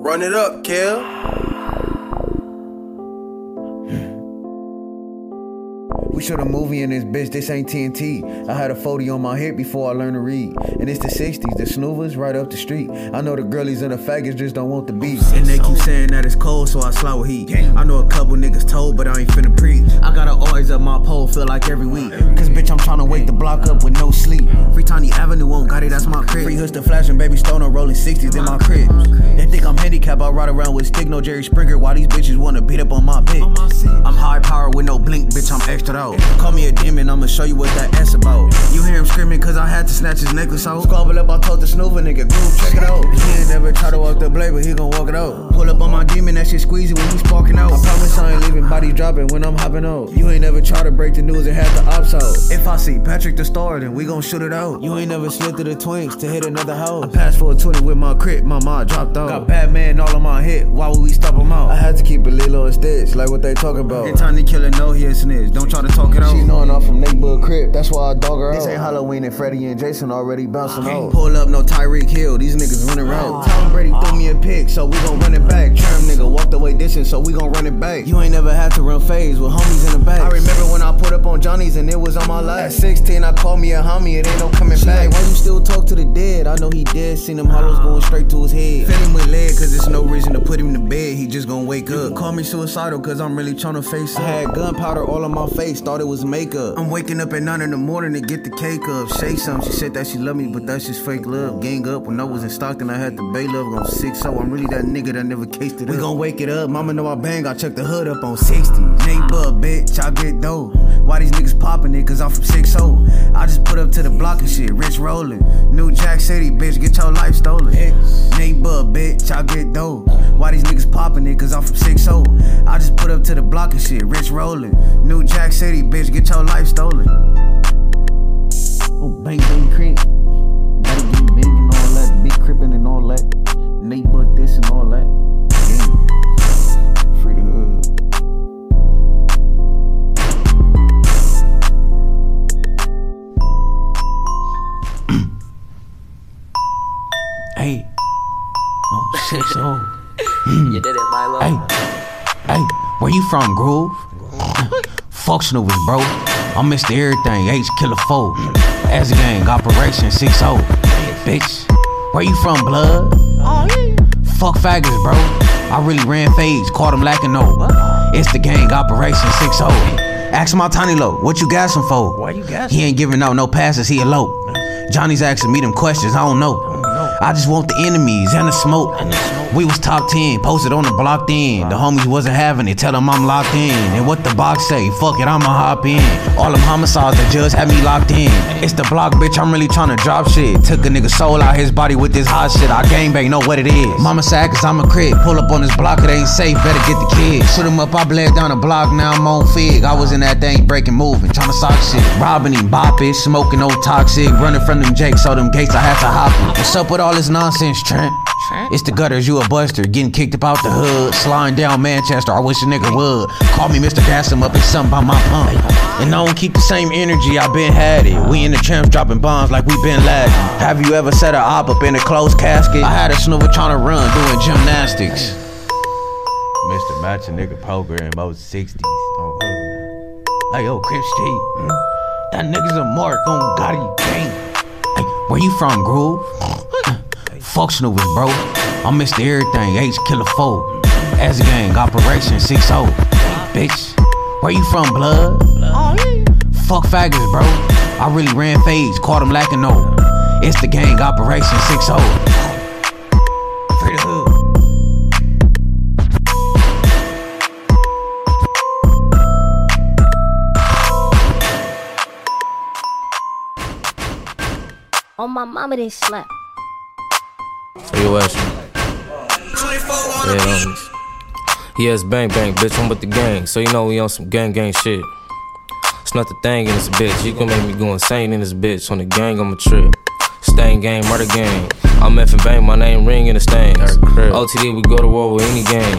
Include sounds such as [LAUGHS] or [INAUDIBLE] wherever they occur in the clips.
Run it up, Kel. Shot a movie in this bitch, this ain't TNT. I had a 40 on my hip before I learned to read. And it's the 60s, the snoovers right up the street. I know the girlies and the faggots just don't want the beat. And they keep saying that it's cold, so I slow heat. I know a couple niggas told, but I ain't finna preach. I gotta always up my pole, feel like every week. Cause bitch, I'm tryna wake the block up with no sleep. Free Tiny Avenue on Gotti, that's my crib. Free Husta flashing, baby Stoner rolling 60s in my crib. They think I'm handicapped, I ride around with stick, no Jerry Springer. While these bitches wanna beat up on my bitch. I'm high power with no blink, bitch, I'm extra though. Call me a demon, I'ma show you what that ass about. You hear him screaming cause I had to snatch his necklace out. Squabble up, I told the snoover nigga, groove, check it out. He ain't never try to walk the blade, but he gon' walk it out. Pull up on my demon, that shit squeezy when he sparking out. I promise I ain't leaving body dropping when I'm hopping out. You ain't never try to break the news and had the ops out. If I see Patrick the star, then we gon' shoot it out. You ain't never slid through the twinks to hit another house. I passed for a 20 with my crit, my mom dropped out. Got Batman all on my hit, why would we stop him out? I had to keep it Lilo and Stitch, like what they talking about. Hit Tiny Killer, no, he a snitch, don't try to talk out. She knowin' I'm from neighborhood crib, that's why I dog her out. This ain't Halloween and Freddie and Jason already bouncing out. Pull up, no Tyreek Hill, these niggas running ah. around. Tom Brady threw me a pick, so we gon' run it back. Tram nigga walked away dishing, so we gon' run it back. You ain't never had to run phase with homies in the back. I remember when I put up on Johnny's and it was on my life. At 16, I called me a homie, it ain't no coming back. Like, why you still talk to the dead? I know he dead, seen them hollows going straight to his head. Fit him with lead, cause there's no reason to put him to bed, he just gon' wake up. Call me suicidal, cause I'm really tryna face it. I had gunpowder all on my face, thought it was makeup. I'm waking up at 9 in the morning to get the cake up. Say something, she said that she love me, but that's just fake love. Gang up when I was in Stockton, I had to bail up on 6 so I'm really that nigga that never cased it We gon' wake it up, mama know I bang, I check the hood up on 60. Neighbor, bitch, I get dough. Why these niggas popping it? Cause I'm from 6 I just put up to the block and shit, rich rolling. New Jack City, bitch, get your life stolen. Neighbor, bitch, I get dough. Why these niggas popping it? Cause I'm from 6 I just put up to the block and shit, rich rolling. New Jack City, bitch, get your life stolen. Oh, bang, bang, creep. Gotta get big and all that, big crippin' and all that. Neighbor this and all that. Free the hood. [CLEARS THROAT] hey. Oh, six oh. [LAUGHS] you did it, Milo. Hey. Hey, where you from, Groove? Functional with bro. I'm Mr. Everything, H Killer 4. As a gang, Operation 6 0. Bitch, where you from, blood? Oh, yeah. Fuck faggots, bro. I really ran fades, caught him lacking no. It's the gang, Operation 6 0. Ask my tiny low, what you got some for? Why you got He ain't giving out no passes, he elope. Johnny's asking me them questions, I don't know. I just want the enemies and the smoke. We was top 10, posted on the block then. The homies wasn't having it, tell them I'm locked in. And what the box say, fuck it, I'ma hop in. All them homicides, the judge had me locked in. It's the block, bitch, I'm really trying to drop shit. Took a nigga soul out his body with this hot shit. I gangbang, know what it is. Mama sad cause I'm a crib. Pull up on this block, it ain't safe, better get the kids. Shoot him up, I bled down the block, now I'm on fig. I was in that thing breaking, moving, trying to sock shit. Robbing him, bopping, smoking old toxic. Running from them jakes, so them gates I had to hop in. What's up with all this nonsense, Trent? It's the gutters, you a buster, getting kicked up out the hood, sliding down Manchester. I wish a nigga would. Call me Mr. Gas him up, it's something about my pump. And I don't keep the same energy, I been had it. We in the tramps dropping bombs like we been lagging. Have you ever set a op up in a closed casket? I had a snoover trying to run, doing gymnastics. Mr. Match a nigga program, most 60s. Oh, hey, yo, Chris T. Hmm? That nigga's a mark on Gotti gang. Hey, where you from, Groove? [LAUGHS] Functional with bro. I'm Mr. Everything, H Killer 4. As a gang, Operation 6 0. Bitch, where you from, blood? Fuck faggots, bro. I really ran fades, caught him lacking no. It's the gang, Operation 6 Free the hood. On my mama, they slept. Yo, Ashley. Yeah, um, homies. Yes, bang bang, bitch. I'm with the gang, so you know we on some gang gang shit. It's not the thing in this bitch. You can make me go insane in this bitch. On the gang, I'm a trip. Stain gang, murder gang. I'm effing bang, my name ring in the stains. OTD, we go to war with any gang.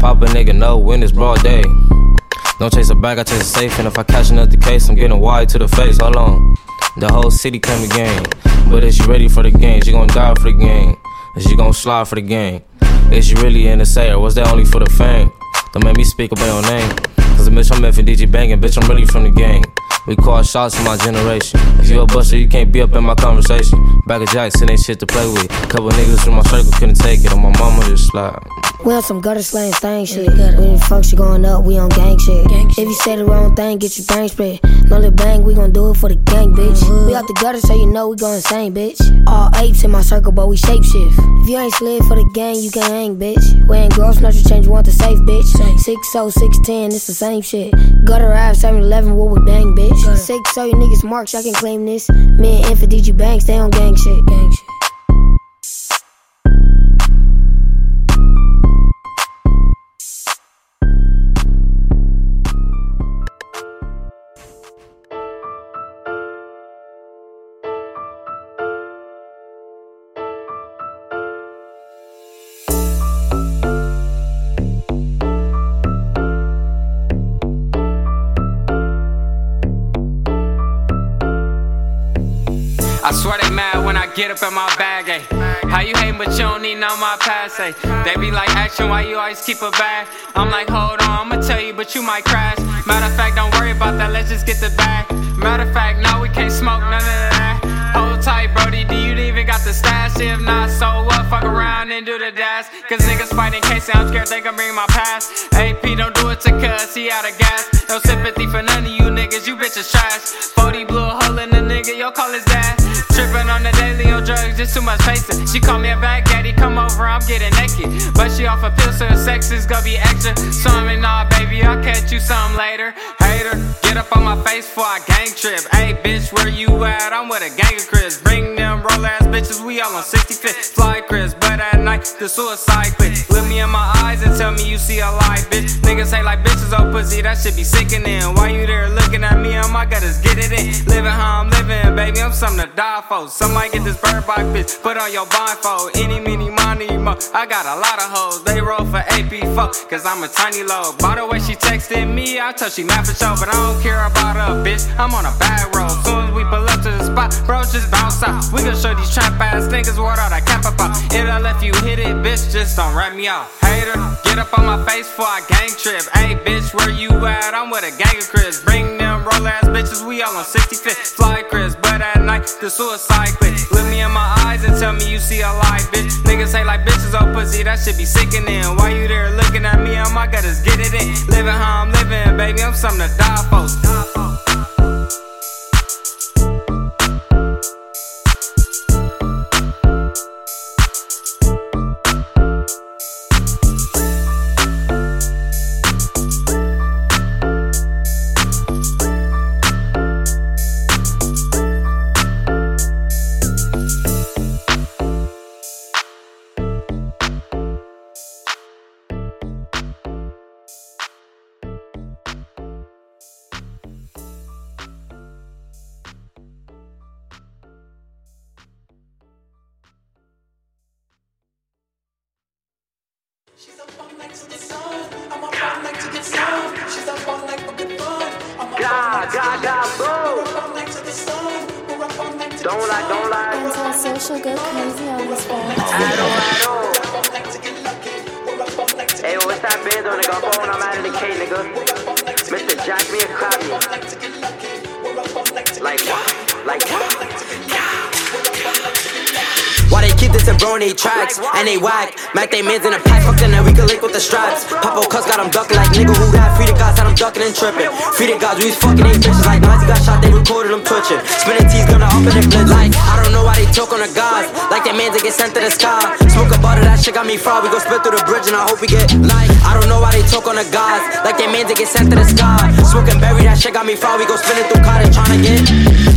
Pop a nigga, no, win this broad day. Don't chase a bag, I chase a safe. And if I catch another case, I'm getting wide to the face. Hold on. The whole city came to game. But is she ready for the game? She gon' die for the game. And she gon' slide for the game. Is you really in the say, or was that only for the fame? Don't make me speak up your name. Cause bitch, I'm F and DG banging, bitch, I'm really from the gang. We call shots in my generation. If you a buster, you can't be up in my conversation. Back of Jackson it ain't shit to play with. Couple niggas from my circle couldn't take it, on my mama just slide. We on some gutter slang thing shit. When the fuck shit going up, we on gang shit. If you say the wrong thing, get your brain split. No little bang, we gon' do it for the gang, bitch. Uh-huh. We out the gutter, so you know we go insane, bitch. All apes in my circle, but we shape shift. If you ain't slid for the gang, you can hang, bitch. We ain't gross, not your change, you want the safe, bitch. 6 0, 610, it's the same shit. Gutter Ave, 7 Eleven, what we bang, bitch. 6 0, you niggas marks, y'all can claim this. Me and Infant DG Bang, stay on gang shit. Gang shit. I swear they mad when I get up in my bag, ayy. How you hate, but you don't need no my pass, ayy. They be like, action, why you always keep a bag? I'm like, hold on, I'ma tell you, but you might crash. Matter of fact, don't worry about that, let's just get the bag. Matter of fact, no, we can't smoke none of that. Hold tight, Brody, do you even got the stash? If not, so what? Fuck around and do the dash. Cause niggas fighting case, I'm scared they gon' bring my past. AP, don't do it to cuz he out of gas. No sympathy for none of you niggas, you bitches trash. 40 blew a hole in the nigga, yo, call his dad. Trippin' on the daily on drugs, just too much pacing. She call me a bad gaddy, come over, I'm getting naked. But she off a pill, so sex is gonna be extra. So I'm in, nah, baby, I'll catch you some later. Hater, get up on my face before I gang trip. Hey, bitch, where you at? I'm with a gang of Chris. Bring them roll ass bitches, we all on 65th. Fly Chris, but at night, the suicide quit. Look me in my eyes and tell me you see a lie, bitch. Niggas hate like bitches, oh pussy, that should be sickening. Why you there looking at me? Oh my god, let's get it in. Living how I'm living, baby, I'm something to die for. Somebody get this bird by bitch, put on your blindfold. Any, mini, money, mo. I got a lot of hoes, they roll for AP4, cause I'm a tiny low. By the way, she texted me, I tell she mad for show, but I don't care about her, bitch. I'm on a bad road. Soon as we pull up to the spot, bro, just bounce out. We gon' show these trap ass niggas what all that cap about. If I left you hit it, bitch, just don't write me out. Hater, get up on my face for a gang trip. Hey, bitch, where you at? I'm with a gang of Chris. Bring them roll ass bitches, we all on 65th. Fly Chris, but at night, the suicide quit. Look me in my eyes and tell me you see a lie, bitch. Niggas hate like bitches, oh pussy, that should be sickening. Why you there looking at me? Oh my god, let's get it in. Living how I'm living, baby, I'm something to die for. And they whack? Mac they mans in a pack, fuck then we can link with the straps. Papa cuss got them ducking like nigga who that? Free the gods, had them ducking and tripping. Free the gods, we was fucking these bitches like Nazi got shot, they recorded them twitching. Spinning T's gonna up in the blitz like I don't know why they choke on the gods. Like they mans that get sent to the sky. Smoke a butter, that shit got me fried. We gon' split through the bridge and I hope we get like I don't know why they choke on the gods. Like they mans that get sent to the sky. Smoking berry, that shit got me fried. We gon' spin it through cottage tryna get.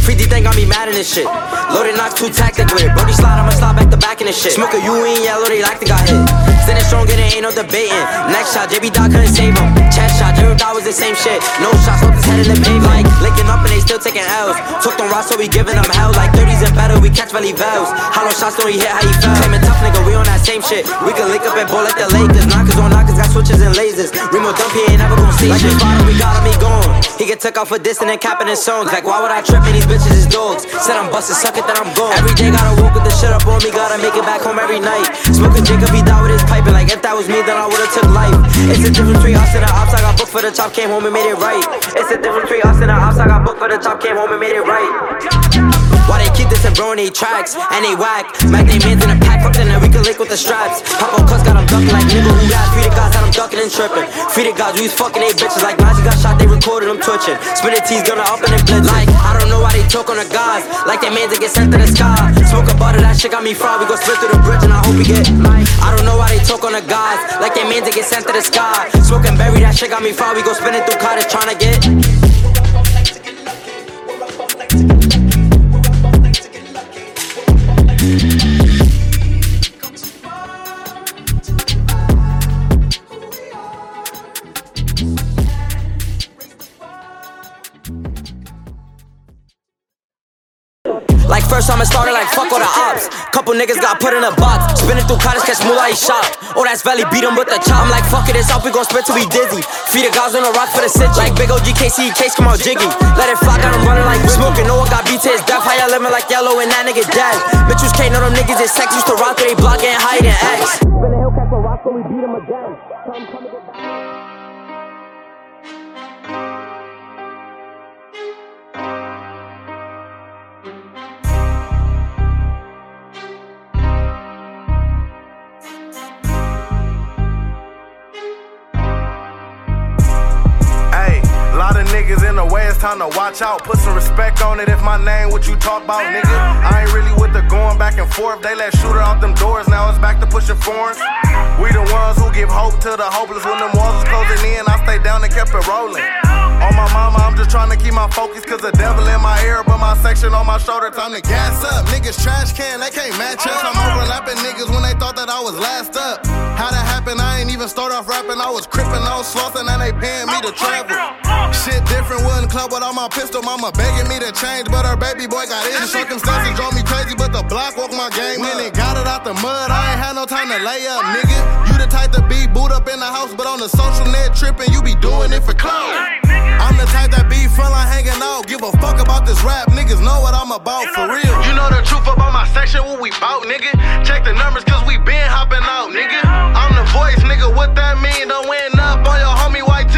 Free D thing got me mad in this shit. Loaded knocks too tactical. Brody slide, I'ma slide back to back in this shit. Smoke a U in yellow, they like they got hit. Standing strong and it ain't no debating. Next shot, JB Dot couldn't save him. Chest shot, Dot was the same shit. No shots, hope his head in the pavement. Like licking up and they still taking L's. Took them Ross, so we giving them hell. Like 30s and better, we catch belly valves. Hollow shots, don't we hit how you fell. Claiming tough nigga, we on that same shit. We can link up and ball like the Lakers. Knockers on knockers, got switches and lasers. Remo dump, he ain't never gonna see like shit. Like we got him, he gone. He get took off for dissing and capping his songs. Like why would I trip and these bitches is dogs? Said I'm busted, suck it, then I'm gone. Every day gotta walk with the shit up on me, gotta make make it back home every night. Smoking Jacob, he died with his pipe, and like if that was me, then I would've took life. It's a difference between us and the ops. I got booked for the top, came home and made it right. It's a different between us and the ops. I got booked for the top, came home and made it right. Why they keep this and bro they tracks and they whack? Mac they mans in a pack, fuck then we can link with the straps. Pop on cuss got them ducking like nigga who got free the guys, got them ducking and tripping. Free the guys, we was fucking they bitches like Nazi got shot, they recorded them twitching. Spin the T's gonna up and then blitz like I don't know why they talk on the guys like they mans that get sent to the sky. Smoke a butter, that shit got me fried. We gon' split through the bridge and I hope we get. I don't know why they talk on the guys like they mans that get sent to the sky. Smoke Smoking berry, that shit got me fried. We gon' spin it through cottage trying to get. Like first time I started like fuck all the ops. Couple niggas got put in a box. Spinning through cottage, catch moolah, he shot. Oh, that's Valley, beat him with the chop. I'm like, fuck it, it's up, we gon' spit till we dizzy. Feed the guys on the rock for the city. Like big OG KC, case come out jiggy. Let it fly, got him running like smoking. No one got beat to his death. How y'all living like yellow and that nigga dead? Mitchell's K, know them niggas is sex. Used to rock they block and hide and X. Spin the Hellcat for Roscoe, we beat him again. Time to watch out. Put some respect on it if my name what you talk about, nigga. I ain't really with the going back and forth. They let shooter out them doors, now it's back to pushing foreigns. We the ones who give hope to the hopeless when them walls was closing in. I stayed down and kept it rolling. On my mama, I'm just trying to keep my focus, cause the devil in my ear, but my section on my shoulder. Time to gas up. Niggas trash can, they can't match us. I'm overlapping niggas when they thought that I was last up. How that happened, I ain't even start off rapping. I was crippin', I was slothing, and they paying me to travel. Shit different, wouldn't club without my pistol. Mama begging me to change, but her baby boy got in. Circumstances drove me crazy, but the block woke my game and got it out the mud. I ain't had no time to lay up, nigga. You the type to be boot up in the house, but on the social net tripping, you be doing it for clout. The type that be like hanging out. Give a fuck about this rap, niggas know what I'm about for real. You know the truth about my section, what we bout, nigga. Check the numbers, cause we been hopping out, nigga. I'm the voice, nigga, what that mean? Don't win up on your homie YT.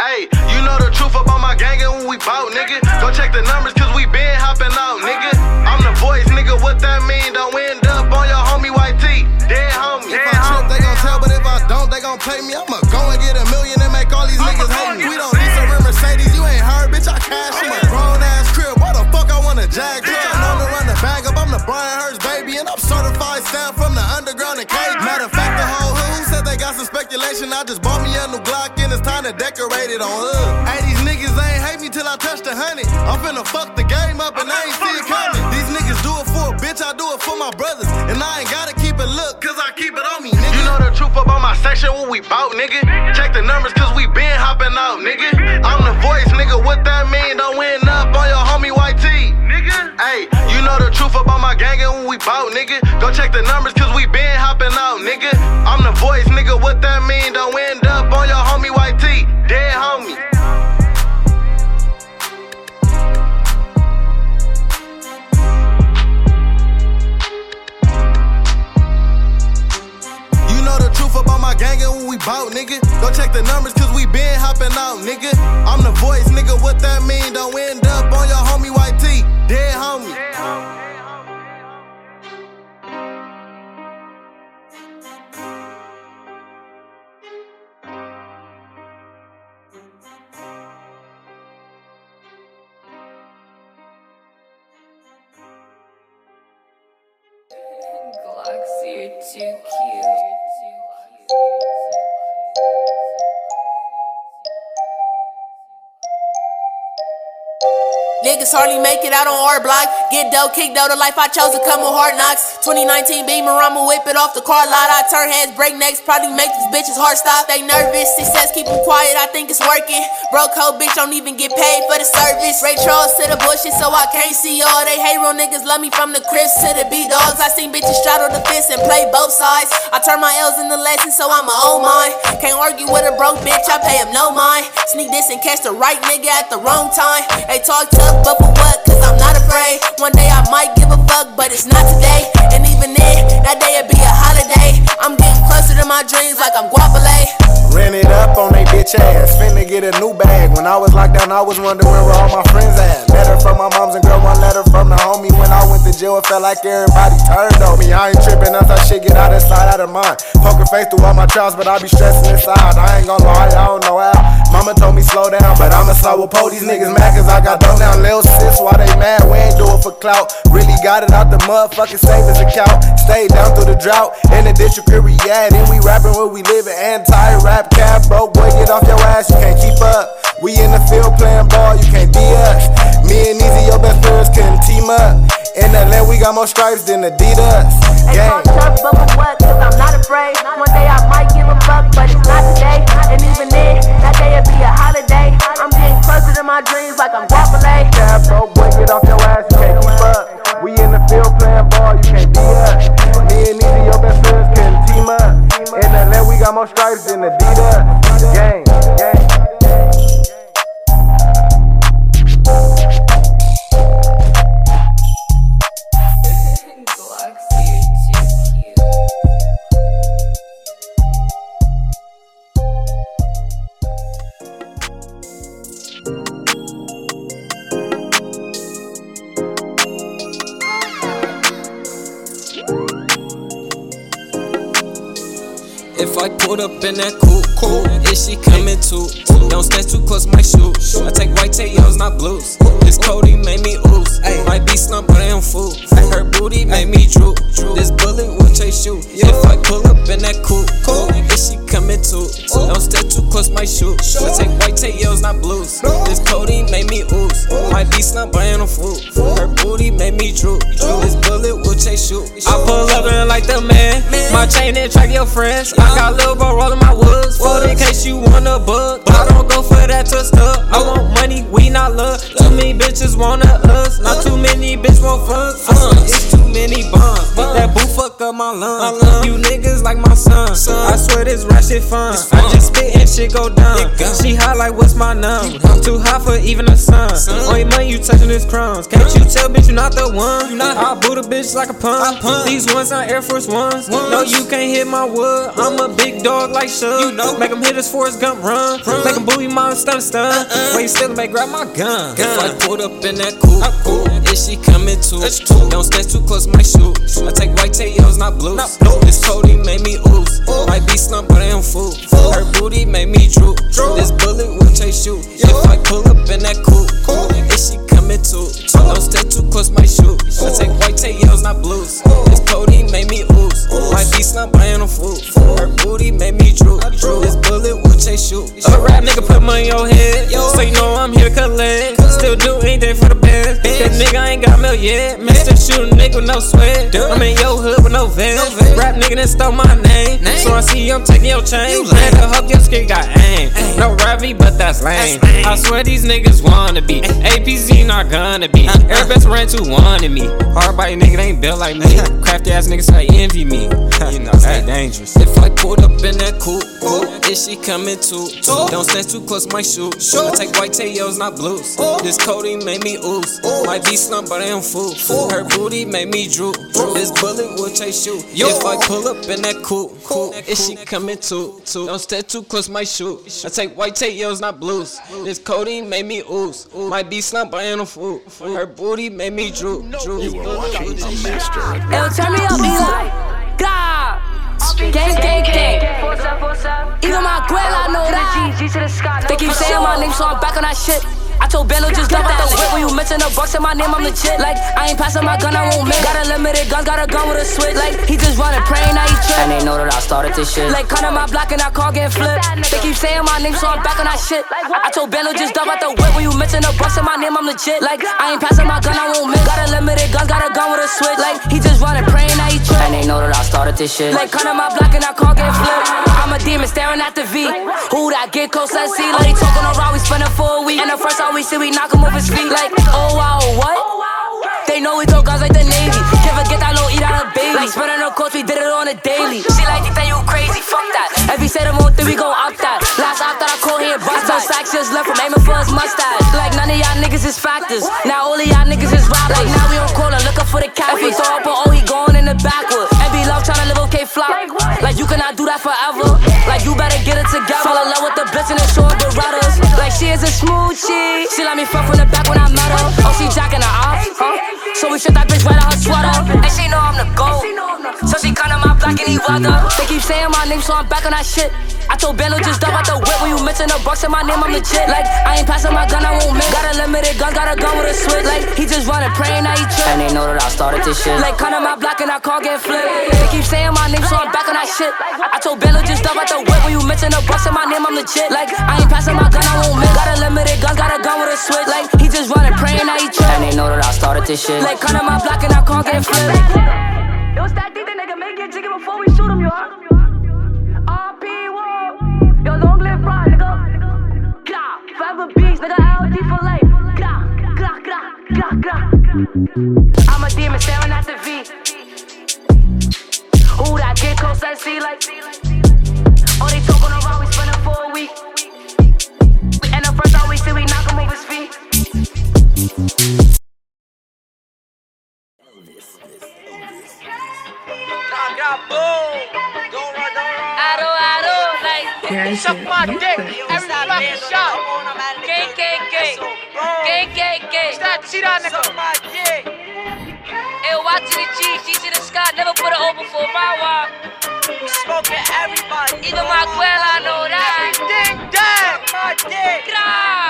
Hey, you know the truth about my gang and what we bout, nigga. Go check the numbers, cause we been hopping out, nigga. I'm the voice, nigga, what that mean? Don't end up on your homie YT. Dead homie. If I trip, they gon' tell, but if I don't, they gon' pay me. I'ma go and get a million and make all these niggas hate me. Brian Hurst baby, and I'm certified stamp from the underground and cage. Matter of fact, the whole hood said they got some speculation. I just bought me a new Glock and it's time to decorate it on hood. Hey, these niggas ain't hate me till I touch the honey. I'm finna fuck the game up and I ain't see it coming. These niggas do it for a bitch, I do it for my brothers. And I ain't gotta keep it look, cause I keep it on me, nigga. You know the truth about my section, what we bout, nigga. Check the numbers, cause we been hopping out, nigga. I'm the voice, nigga, what that mean? Don't win up on your homie YT. Nigga. Hey, you know the truth about my gang and what we bout, nigga. Go check the numbers, cause we been hopping out, nigga. I'm the voice, nigga, what that mean? Don't end up on your homie YT. Dead homie. You know the truth about my gang and what we bout, nigga. Go check the numbers, cause we been hopping out, nigga. I'm the voice, nigga, what that mean? Don't end up on your homie YT. Dead homie. Glocks, hardly make it out on our block. Get dope, kick dough, the life I chose to come with hard knocks. 2019 Beamer, I'ma whip it off the car lot. I turn heads, break necks, probably make these bitches heart stop. They nervous, success keep them quiet, I think it's working. Broke hoe bitch don't even get paid for the service. Ray Charles to the bushes, so I can't see all. They hate real niggas, love me from the Crips to the B dogs. I seen bitches straddle the fence and play both sides. I turn my L's into lessons, so I'ma own mine. Can't argue with a broke bitch, I pay him no mind. Sneak this and catch the right nigga at the wrong time. They talk tough, but a cause I'm not afraid. One day I might give a fuck, but it's not today. And even then, that day'd be a holiday. I'm getting closer to my dreams like I'm guapole. Ran it up on they bitch ass. Finna get a new bag. When I was locked down, I was wondering where all my friends at. From my moms and girl, one letter from the homie. When I went to jail, it felt like everybody turned on me. I ain't tripping, that's how shit get out of sight, out of mind. Poker face through all my trials, but I be stressing inside. I ain't gonna lie, I don't know how. Mama told me slow down, but I'ma slow with po. These niggas mad cause I got dumped down. Lil sis, why they mad? We ain't do it for clout. Really got it out the motherfucking savings account. Stayed down through the drought. In the district, we at. And we rapping where we living. Anti rap cap, broke boy, get off your ass, you can't keep up. We in the field playing ball, you can't be us. Me and Easy, your best friends couldn't team up. In the land, we got more stripes than Adidas. Gang. Tough, but for what? Cause I'm not afraid. One day I might give a fuck, but it's not today. And even then, that day will be a holiday. I'm getting closer to my dreams like I'm Guapale. Yeah, bro, boy, get off your ass, you can't keep up. We in the field playing ball, you can't be us. Bitch like a pump. These ones are Air Force Ones. No, you can't hit my wood. I'm a big dog like Shug. You know, make him hit his Forrest Gump run. run. Make him booty mom stun stun. Uh-uh. Wait, still make grab my gun. If I pulled up in that coupe, cool, is she coming too? Don't stand too close, my shoe. I take white tails, not blues. This Cody made me ooze. Might be slump, but I am fool. Her booty made me droop. This bullet will chase you. If I pull up in that coupe, ain't got. Mr. Shoot a nigga with no sweat. I'm in your hood with no vest. Rap nigga that stole my name. So I see I'm taking your chain. Man, I hope your skin got aim. No Ravi, but that's lame. I swear these niggas wanna be. APZ not gonna be. Uh, uh. Every best friend one wanted me. Hard body nigga ain't built like me. Uh. Crafty ass niggas say envy me. You know, that's dangerous. If I pulled up in that coupe, is she coming too? Don't stand too close, my shoe. I take white tails, not blues. This Cody made me ooze. Might be slump, but I am fool. Her booty made me droop. This bullet will chase you. Yo. If I pull up in that coupe, is she coming too? Don't stand too close, my shoe. I take white tails, not blues. This Cody made me ooze. Might be slump, but I am a fool. Her booty made me droop. You are watching a master It'll turn me up, be like, God. Gang, gang, gang. Even my abuela know that. They keep saying my name, so I'm back on that shit. I told Bello just drop out the whip when you mention the bucks in my name, I'm legit. Like, I ain't passing my gun, I won't miss. Got a limited gun, got a gun with a switch. Like, he just running, praying, now he trip. And they know that I started this shit. Like, kind of my block and that car getting flipped. They keep saying my name, so I'm back on that shit. I told Bello just drop out the whip when you mention the bucks in my name, I'm legit. Like, I ain't passing my gun, I won't miss. Got a limited gun, got a gun with a switch. Like, he just running, praying, now he trip. And they know that I started this shit. Like, kind of my block and that car getting flipped. I'm a demon staring at the V. Who that get close, let's see. Like, he talking around, we spending for a week. And the first time we see, we knock him off his feet like, oh wow, what? They know we throw guns like the Navy. Can't forget that low eat out of baby. Like on the coats, we did it on a daily. She like, think that you crazy, fuck that. Every set of more, three, we gon' up that. Last op that I call here, bust that. Sacks just left from aiming for his mustache. Like none of y'all niggas is factors. Now all of y'all niggas is rappers. Like now we on call and looking for the cap. If we throw up an oh, he going in the backwood. Every love trying to live okay flop. Like you cannot do that forever. Like you better get it together. Fall in love with the bitch and then show up the riders is a smoochie. She let me fuck from the back when I met her. Oh, she jacking her off, huh? So we shut that bitch right out her sweater. And she know I'm the GOAT. So she kinda my black and he weather. They keep saying my name, so I'm back on that shit. I told Bando just dump out the whip when you mention the bucks in my name, I'm legit. Like, I ain't passing my gun, I won't miss. Got a limited gun, got a gun with a switch. Like, he just running, praying that he trip. And they know that I started this shit. Like, kinda my block and I call get flipped. They keep saying my name, so I'm back on that shit. I told Bando just dump out the whip when you mention the bucks in my name, I'm legit. Like, I ain't passing my gun, I won't miss. Got a gun, got a gun with a switch. Like, he just running, praying that he trip. And they know that I started this shit. Like, kinda my block and I call get flipped. It was that thing that nigga make it jiggy before we shoot him, you heard? RP, whoa. Yo, long live Rod, nigga. Gah, forever beats, nigga. LD for life. Gah, gah, gah, gah, gah. I'm a demon staring at the V. Ooh, that get close, I see like. Oh, they talking around, we spend it for a week. Suck my dick, every fucking shot. Stop cheat on nigga. Hey, watch the G, G to the sky, never put it over for my wife. Smoking everybody. Even my girl, I know that. Ding, dang, my dick.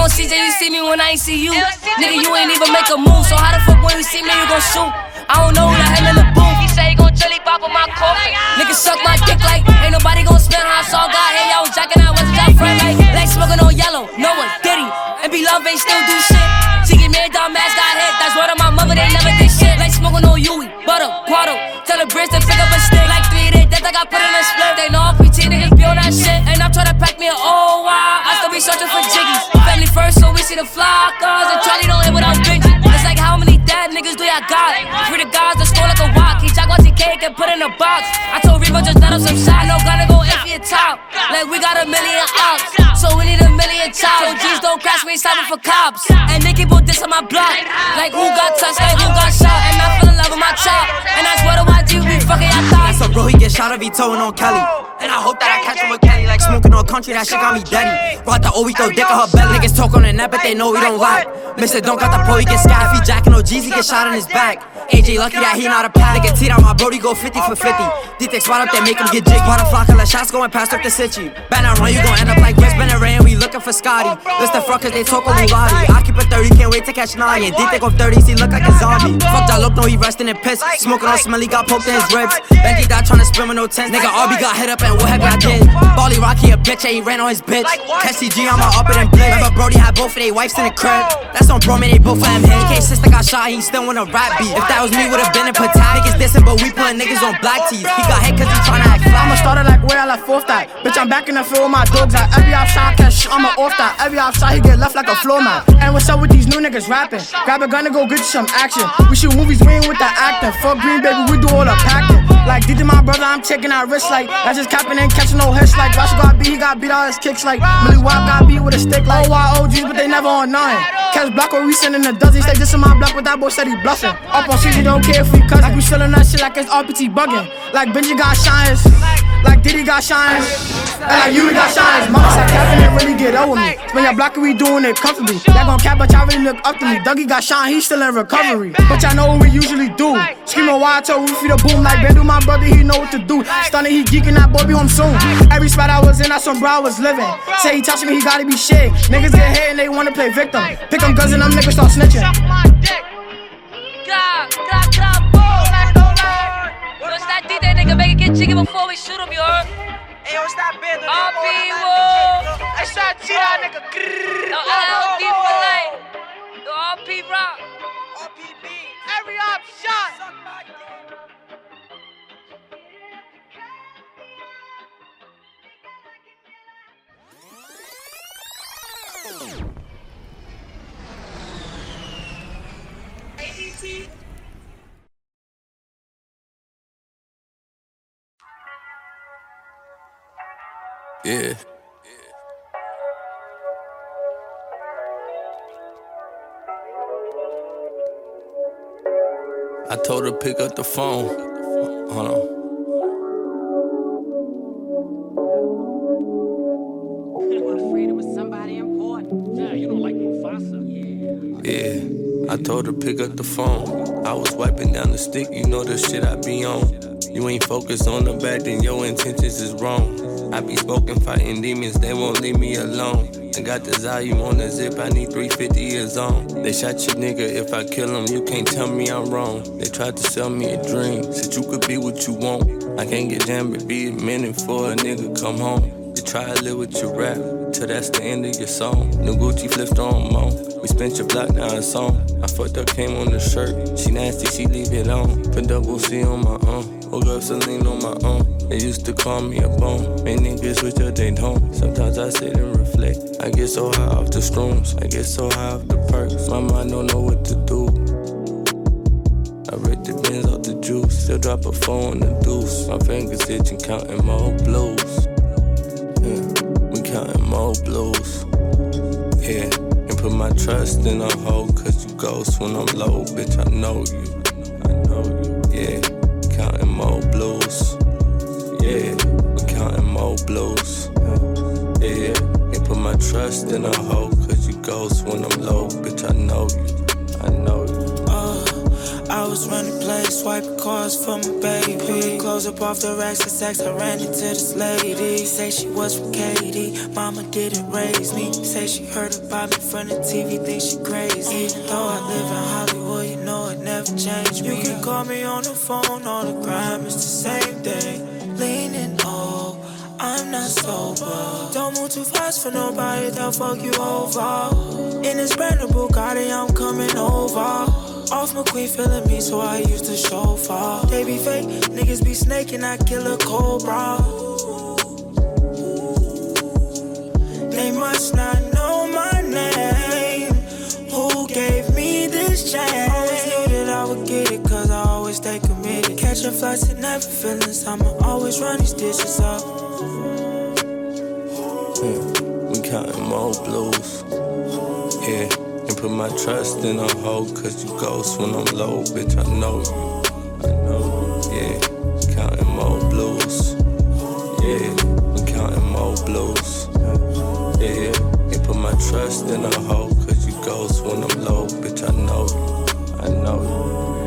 Come on, CJ, you see me when I ain't see you. Nigga, you ain't even make a move. So how the fuck when you see me, you gon' shoot? I don't know who the hell in the booth. He say he gon' jelly pop on my oh coffin. Nigga suck my dick like ain't nobody gon' spend how I saw God. Hey, I was jacking, out wasn't your friend. Like, like smoking on yellow, no one did he. And be love ain't still do shit. She get married, dumb ass got hit. That's word of my mother, they never did shit. Like smoking on Yui, butter, guado. Tell the bridge to pick up a stick. Like three days, death, I got put in a split. They know I'm PT niggas be on that shit. And I'm trying to pack me a old while. I still be searching for jiggies. First, so we see the fly cars. And Charlie don't live without Benji. It's like how many dead niggas do y'all got? Free the guys that score like a walk. He jaguar cake and put in a box. I told Reba just let up some shot. No gonna go empty a top. Like we got a million ops. So we need a million chops. So G's don't crash, we ain't stopping for cops. And they on this on my block. Like who got touched, like who got shot. And I fell in love with my chop. And I swear to YG, we fucking y'all thoughts. So bro, he get shot if he towing on Kelly. And I hope that I catch him with Kelly. Like smoking on a country, that shit got me deady. Brought the O, we throw dick on her belly. Niggas talk on the net, but they know we don't lie. Mr. Don't got the pro, he get scat. If he jacking OGs, he get shot in his back. AJ lucky that he not a pack. Nigga teed out my brody, go 50 for 50. D-Tech spot up there, make him get jig. Bought a flock of shots going past up the city. Bet I run, you gon' end up like West Ray, and we looking for Scotty. List the front cause they talk on Mulati. I keep a 30, can't wait to catch 9. And D-Tech off 30s, he look like a zombie. Fuck that look, no, he resting in piss. Smoking on smelly, got poked in his ribs. Benji died trying to spin with no tents. Nigga, RB got hit up and what have I did? Bally Rocky a bitch, yeah, he ran on his bitch. SCG, I'm all up and blitz. Remember Brody had both of their wives in the crib. That's on bro, man, they both let him hit. Case sister got shot, he still wanna rap beat. If that was me, would've been in Patak. Niggas dissing, but we putting niggas on black tees. He got hit cause he tryna act fly. I'ma start it like where I left off that. Bitch, I'm back in the field with my dogs. Like every outside catch, I'ma off that. Every outside, he get left like a floor mat. And what's up with these new niggas rapping? Grab a gun and go get some action. We shoot movies, we ain't with the acting. Fuck green, baby, we do all the packing. Like, did my brother, I'm taking out wrist like. That's just capping and catching no hits like. Josh got beat, he got beat out his kicks like. Millie Wap got beat with a stick like. Oh, why OGs, but they never on nine. Catch block or we sending a dozens. They just in my block, but that boy said he bluffing. Up on CG, don't care if we cousin. Like, we selling that shit like it's RPT bugging. Like, Benji got shines. Like, Diddy got shines. And like, you got shines. Mama said, capping and really get over me. Spend your block and we doing it comfortably. Y'all gon' cap, but y'all really look up to me. Dougie got shine, he still in recovery. But y'all know what we usually do. Screaming toe, we feed a boom like Bandu, my brother, he know what to do. Stunning, he geeking, that boy be home soon. Every spot I was in, I some bro I was living. Say he touching me, he gotta be shit. Niggas get hit and they wanna play victim. Pick them guns and them niggas start snitching. God, God, God, boom. What's that D that nigga make it get jiggy before we shoot him, you heard? Hey, what's that band? RP, whoa. I shot T that nigga. No, LLD for life. The RP rock. RPB. Every op shot. Yeah. I told her pick up the phone. Hold on. Yeah, I told her pick up the phone. I was wiping down the stick, you know the shit I be on. You ain't focused on the back, then your intentions is wrong. I be smoking, fighting demons, they won't leave me alone. I got the volume on the zip, I need 350 years on. They shot your nigga, if I kill him, you can't tell me I'm wrong. They tried to sell me a dream, said you could be what you want. I can't get jammed, but be a minute for a nigga come home. You try to live with your rap, till that's the end of your song. New Gucci flipped on mo. We spent your block, now it's on. I fucked up, came on the shirt. She nasty, she leave it on. Put double C on my own. Woke up Celine on my own. They used to call me a bone. Many niggas switch up, they don't. Sometimes I sit and reflect. I get so high off the shrooms. I get so high off the perks. My mind don't know what to do. I read the bins off the juice. Still drop a phone on the deuce. My fingers itching, counting more blues. Yeah, we counting more blues. Yeah, put my trust in a hoe, cause you ghost when I'm low, bitch. I know you. I know you. Yeah, counting more blues. Yeah, we counting more blues. Yeah, and put my trust in a hoe, cause you ghost when I'm low, was running plays, swiping cars for my baby. Close up off the racks of sex, I ran into this lady. Say she was from Katie, mama didn't raise me. Say she heard about me from the TV, think she crazy. Even though I live in Hollywood, you know it never changed me. You can call me on the phone, all the crime is the same thing. Leaning, I'm not sober. Don't move too fast for nobody, they'll fuck you over. In this brand new Bugatti, I'm coming over. Off McQueen feeling me, so I used to show fall. They be fake, niggas be snaking, I kill a cobra. They must not know my name. Who gave me this chance? Always knew that I would get it, cause I always stay committed. Catching flights and never feelings, I'ma always run these dishes up. Counting more blues. Yeah, and put my trust in a hoe, cause you ghost when I'm low, bitch. I know you. I know you. Yeah, counting more blues. Yeah, we counting more blues. Yeah, and put my trust in a hoe, cause you ghost when I'm low, bitch. I know you. I know you.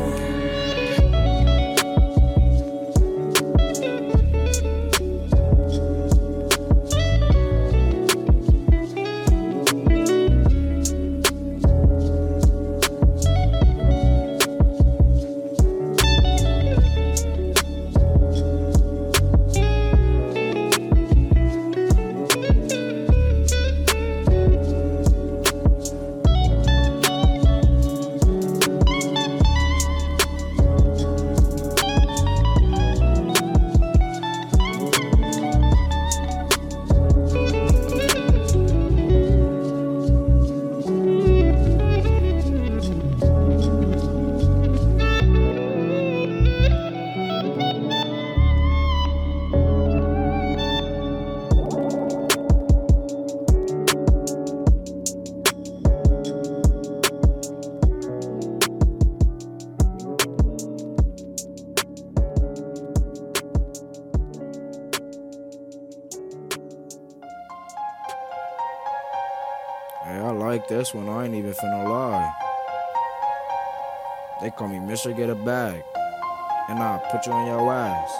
This one. I ain't even finna lie. They call me Mr. Get a Bag. And I put you on your ass.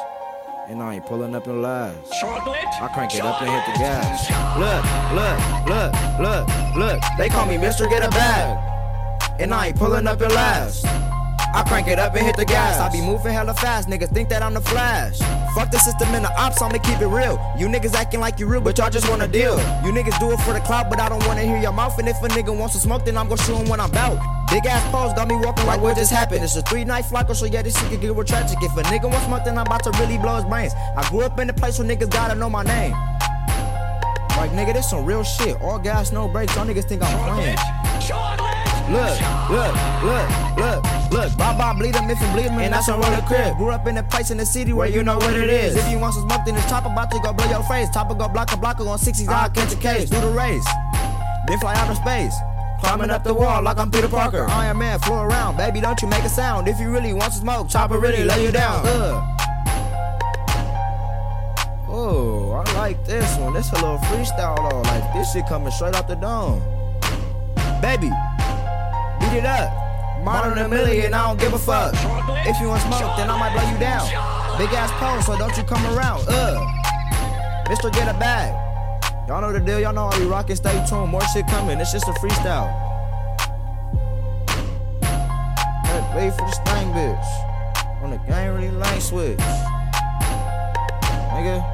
And I ain't pulling up in last. I crank it up and hit the gas. Look, look, look, look, look. They call me Mr. Get a Bag. And I ain't pulling up in last. I crank it up and hit the gas. I be moving hella fast, niggas think that I'm the flash. Fuck the system and the ops, I'ma keep it real. You niggas acting like you real, but y'all just wanna deal. You niggas do it for the clout, but I don't wanna hear your mouth. And if a nigga wants to smoke, then I'm gonna shoot him when I'm out. Big ass pose got me walking like what just happened. It's a three night flight, so yeah, this shit could get real tragic. If a nigga wants smoke, then I'm about to really blow his brains. I grew up in the place where niggas gotta know my name. Like nigga, this some real shit. All gas, no brakes. Y'all niggas think I'm playing. Look, look, look, look, look. Bye bye, bleed him if you bleed him, and that's a roller crib. Grew up in a place in the city where you know what it is. If you want some smoke, then this chopper about to go blow your face. Topper go block a blocker on 60s, I'll catch a case. Do the race, then fly out of space. Climbing up the wall like I'm Peter Parker. Iron Man, floor around, baby, don't you make a sound. If you really want some smoke, chopper really lay you down. Ugh. Oh, I like this one. This a little freestyle though. Like this shit coming straight out the dome. Baby, beat it up. Modern a million, I don't give a fuck. If you want smoke, then I might blow you down. Big ass pole, so don't you come around. Ugh. Mister, get a bag. Y'all know the deal, y'all know how we rock it, stay tuned. More shit coming, it's just a freestyle. Wait for this thing, bitch. On the game, really lane switch. Nigga.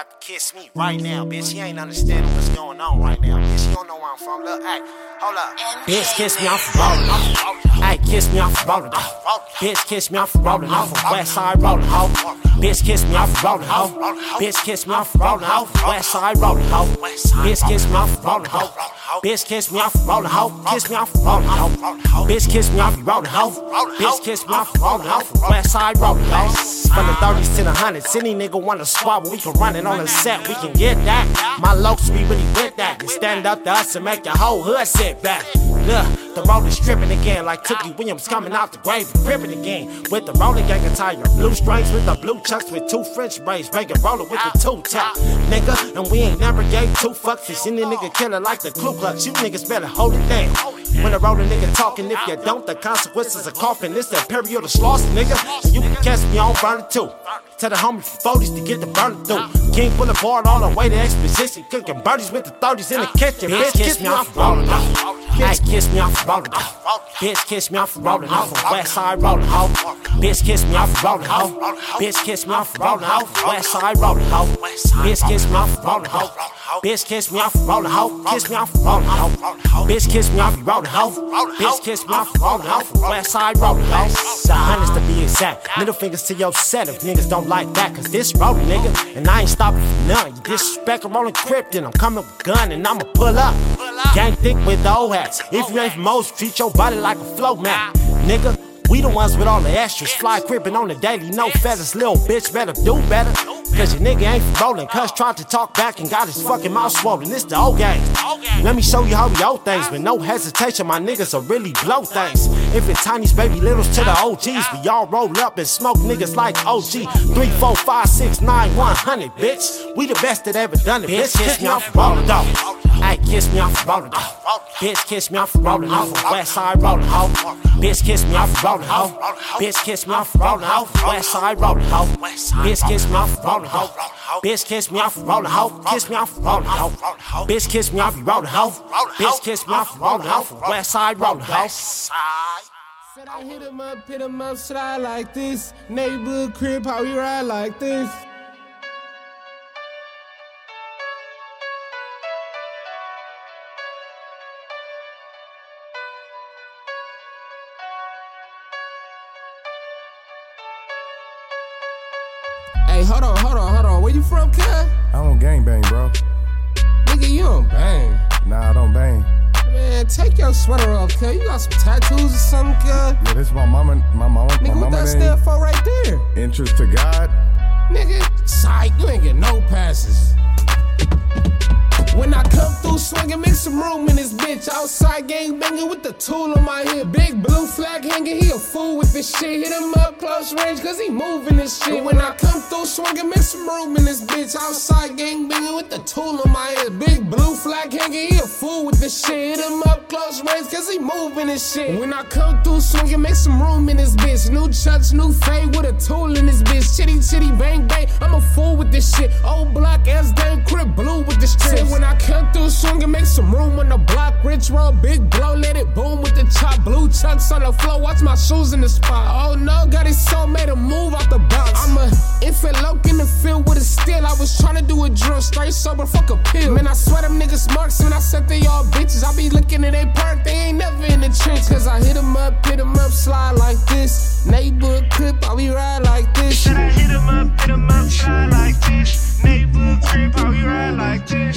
Have to kiss me right now, bitch. You ain't understanding what's going on right now, bitch. You don't know where I'm from. Look, hey, hold up. Bitch, kiss me off rolling off. Hey, kiss me off rolling off. Bitch, kiss me off rolling off. West side rolling off. Bitch, kiss me off rolling off. Bitch, kiss me off rolling off. West side rolling off. Bitch, kiss me off rolling off. Bitch, kiss me off rolling off. Kiss me off rolling off. Bitch, kiss me off rolling off. Bitch, kiss me off rolling off. West side rolling off. From the 30s to the hundreds, any nigga wanna squabble, we can run it on the set, we can get that. My locals be really with that. You stand up to us and make your whole hood sit back. Look, the road is tripping again, like Tookie Williams coming out the grave and ripping again. With the rolling gang attire, blue strings with the blue chucks with two French braids, banging roller with the two top. Nigga, and we ain't never gave two fucks. You seen the nigga killer like the Ku Klux. You niggas better hold it down. When the rolling nigga talking, if you don't, the consequences are coughing. It's the imperial the slaughter, nigga. And you can catch me on burning too. Tell the homie for 40s to get the burning through. King Boulevard all the way to Exposition. Cooking birdies with the 30s in the kitchen. Bitch, kiss me off rolling off. Kiss me off rolling off. Bitch, kiss me off rolling off. West side rolling off. Bitch, kiss me off rolling off. Bitch, kiss me off rolling off. West side rolling off. Bitch, kiss me off rolling off. Bitch, kiss me off rolling off. Kiss me off rolling off. Bitch, kiss me off rolling off. Bitch, kiss me off rolling off. West side rolling off. The hundreds to be exact. Middle fingers to your set if niggas don't like that. Cause this rolling, nigga. And I ain't stopping none. You disrespect, I'm rolling crypt and I'm coming with gun and I'ma pull up. Gang thick with the old hats. If you ain't from most, treat your body like a flow map, Nigga, we the ones with all the extras. Fly crippin' on the daily, no feathers. Little bitch better do better. Cause your nigga ain't from rolling. Cuz tried to talk back and got his fucking mouth swollen. It's the old game. Let me show you how we old things. With no hesitation, my niggas will really blow things. If it's tinies, baby littles to the OGs, we all roll up and smoke niggas like OG. 3, 4, 5, 6, 9, 100, bitch. We the best that ever done it. Bitch, kiss me off rolling off. Hey, kiss me off rolling off. Bitch, kiss me off rolling off. West side rolling off. Bitch, kiss me off rolling off. Bitch, kiss me off rolling off. West side rolling off. Bitch, kiss me off rolling off. Bitch, kiss me off rolling off. Kiss me off rolling off. Bitch, kiss me off rolling off. Bitch, kiss me off rolling off. West side rolling off. Said I hit him up, hit him up, slide like this. Neighborhood crib, how we ride like this. You from, cuz? I don't gang bang, bro. Nigga, you don't bang. Nah, I don't bang. Man, take your sweater off, cuz. You got some tattoos or something, cuz? Yeah, this is my mama, my mama, Nigga, my what that name. stand for right there? Interest to God. Nigga, psych, you ain't get no passes. When I come through swinging, make some room in this bitch. Outside gang banging with the tool on my hip. Big blue flag hanging, he a fool with this shit. Hit him up close range, cause he moving this shit. When I come through swinging, make some room in this bitch. Outside gang banging with the tool on my hip. Big blue flag hanging, he a fool with this shit. Hit him up close range, cause he moving this shit. When I come through swinging, make some room in this bitch. New chucks, new fade with a tool in this bitch. Chitty chitty bang bang, I'm a fool with this shit. Old block ass dang crib blue with the strips. When I come through swinging, make some room on the block. Rich roll, big blow, let it boom with the chop. Blue chucks on the floor, watch my shoes in the spot. Oh no, got his soul made a move out the box. I'm a infant loke in the field with a steel. I was trying to do a drill, straight sober, fuck a pill. Man, I swear them niggas marks when I said they all bitches. I be looking at they park, they ain't never in the trench. Cause I hit 'em up, hit 'em up, slide like this. Neighborhood crib, how be ride like this. Said I hit him up, hit him up, slide like this.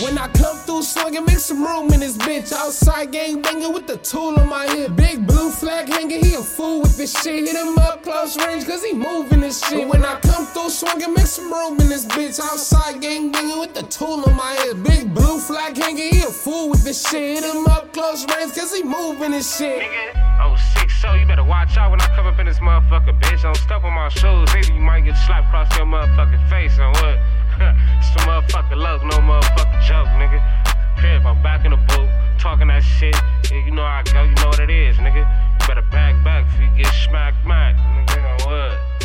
When I come through swinging, make some room in this bitch. Outside gang banging with the tool on my hip. Big blue flag hanging, he a fool with this shit. Hit him up close range, cause he moving this shit. When I come through swinging, make some room in this bitch. Outside gang banging with the tool on my hip. Big blue flag hanging, he a fool with this shit. Hit him up close range, cause he moving this shit. Oh, six, so you better watch out when I come up in this motherfucker, bitch. Don't step on my shoes, baby. You might get slapped across your motherfucking face on what? [LAUGHS] it's a motherfucking luck, no motherfucking joke, nigga. Crib, I'm back in the booth, talking that shit. Yeah, you know how I go, you know what it is, nigga. You better back back if you get smacked back, nigga. What?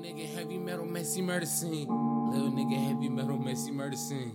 Nigga heavy metal messy murder scene. Little nigga heavy metal messy murder scene.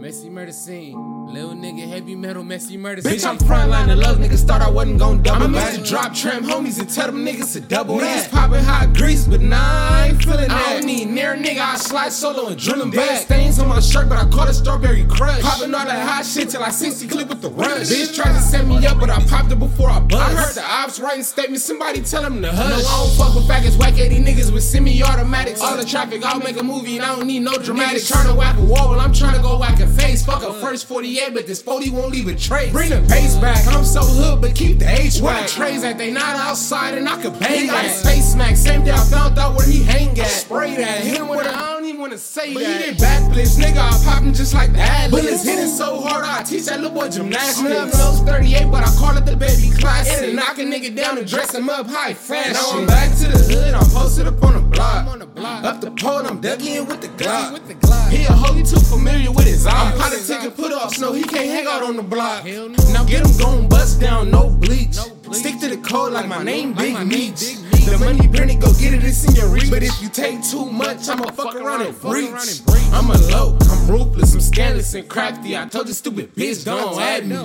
Messy murder scene. Little nigga heavy metal messy murder scene. Bitch, I'm frontline the love niggas thought I wasn't gon' double I'ma back. drop tram homies and tell them niggas to double niggas that. poppin' hot grease, but nah, I ain't feelin' that. I don't need near nigga, I slide solo and drill them back. Stains on my shirt, but I call it strawberry crush. Poppin' all that hot shit till I 60 clip with the rush. Bitch tried to set me up, but I popped it before I bust. I heard the ops writing statements, somebody tell them to hush. No, I don't fuck with faggots, whack 80 niggas with semi-automatics. All the traffic, I'll make a movie and I don't need no dramatics. Trying to whack a wall while I'm trying to go whack a face. Fuck a first 48, but this 40 won't leave a trace. Bring the bass back, I'm so hood, but keep the H whack. Trays that they not outside and I could bang that. Space smack, same day I found out where he hang at. Spray that, hit him with a, I don't even wanna say but that. But he did backflips, nigga, I pop him just like that. Bullets hitting so hard, I teach that little boy gymnastics. Snub nose 38, but I call it the baby classic. And knock a nigga down and dress him up high fashion. Now I'm back to the hood, I'm posted up on the block. Up the pole, I'm ducking with the Glock. He a hoe, you too familiar with his eyes. I'm politicking, put off snow, he can't hang out on the block. Now get him going, bust down, no bleach. Stick to the code like my name, Big Meech. The money burn go get it, it's in your reach. But if you take too much, I'ma fuck around and breach. I'm a low, I'm ruthless, I'm scandalous and crafty. I told you, stupid bitch, don't add me.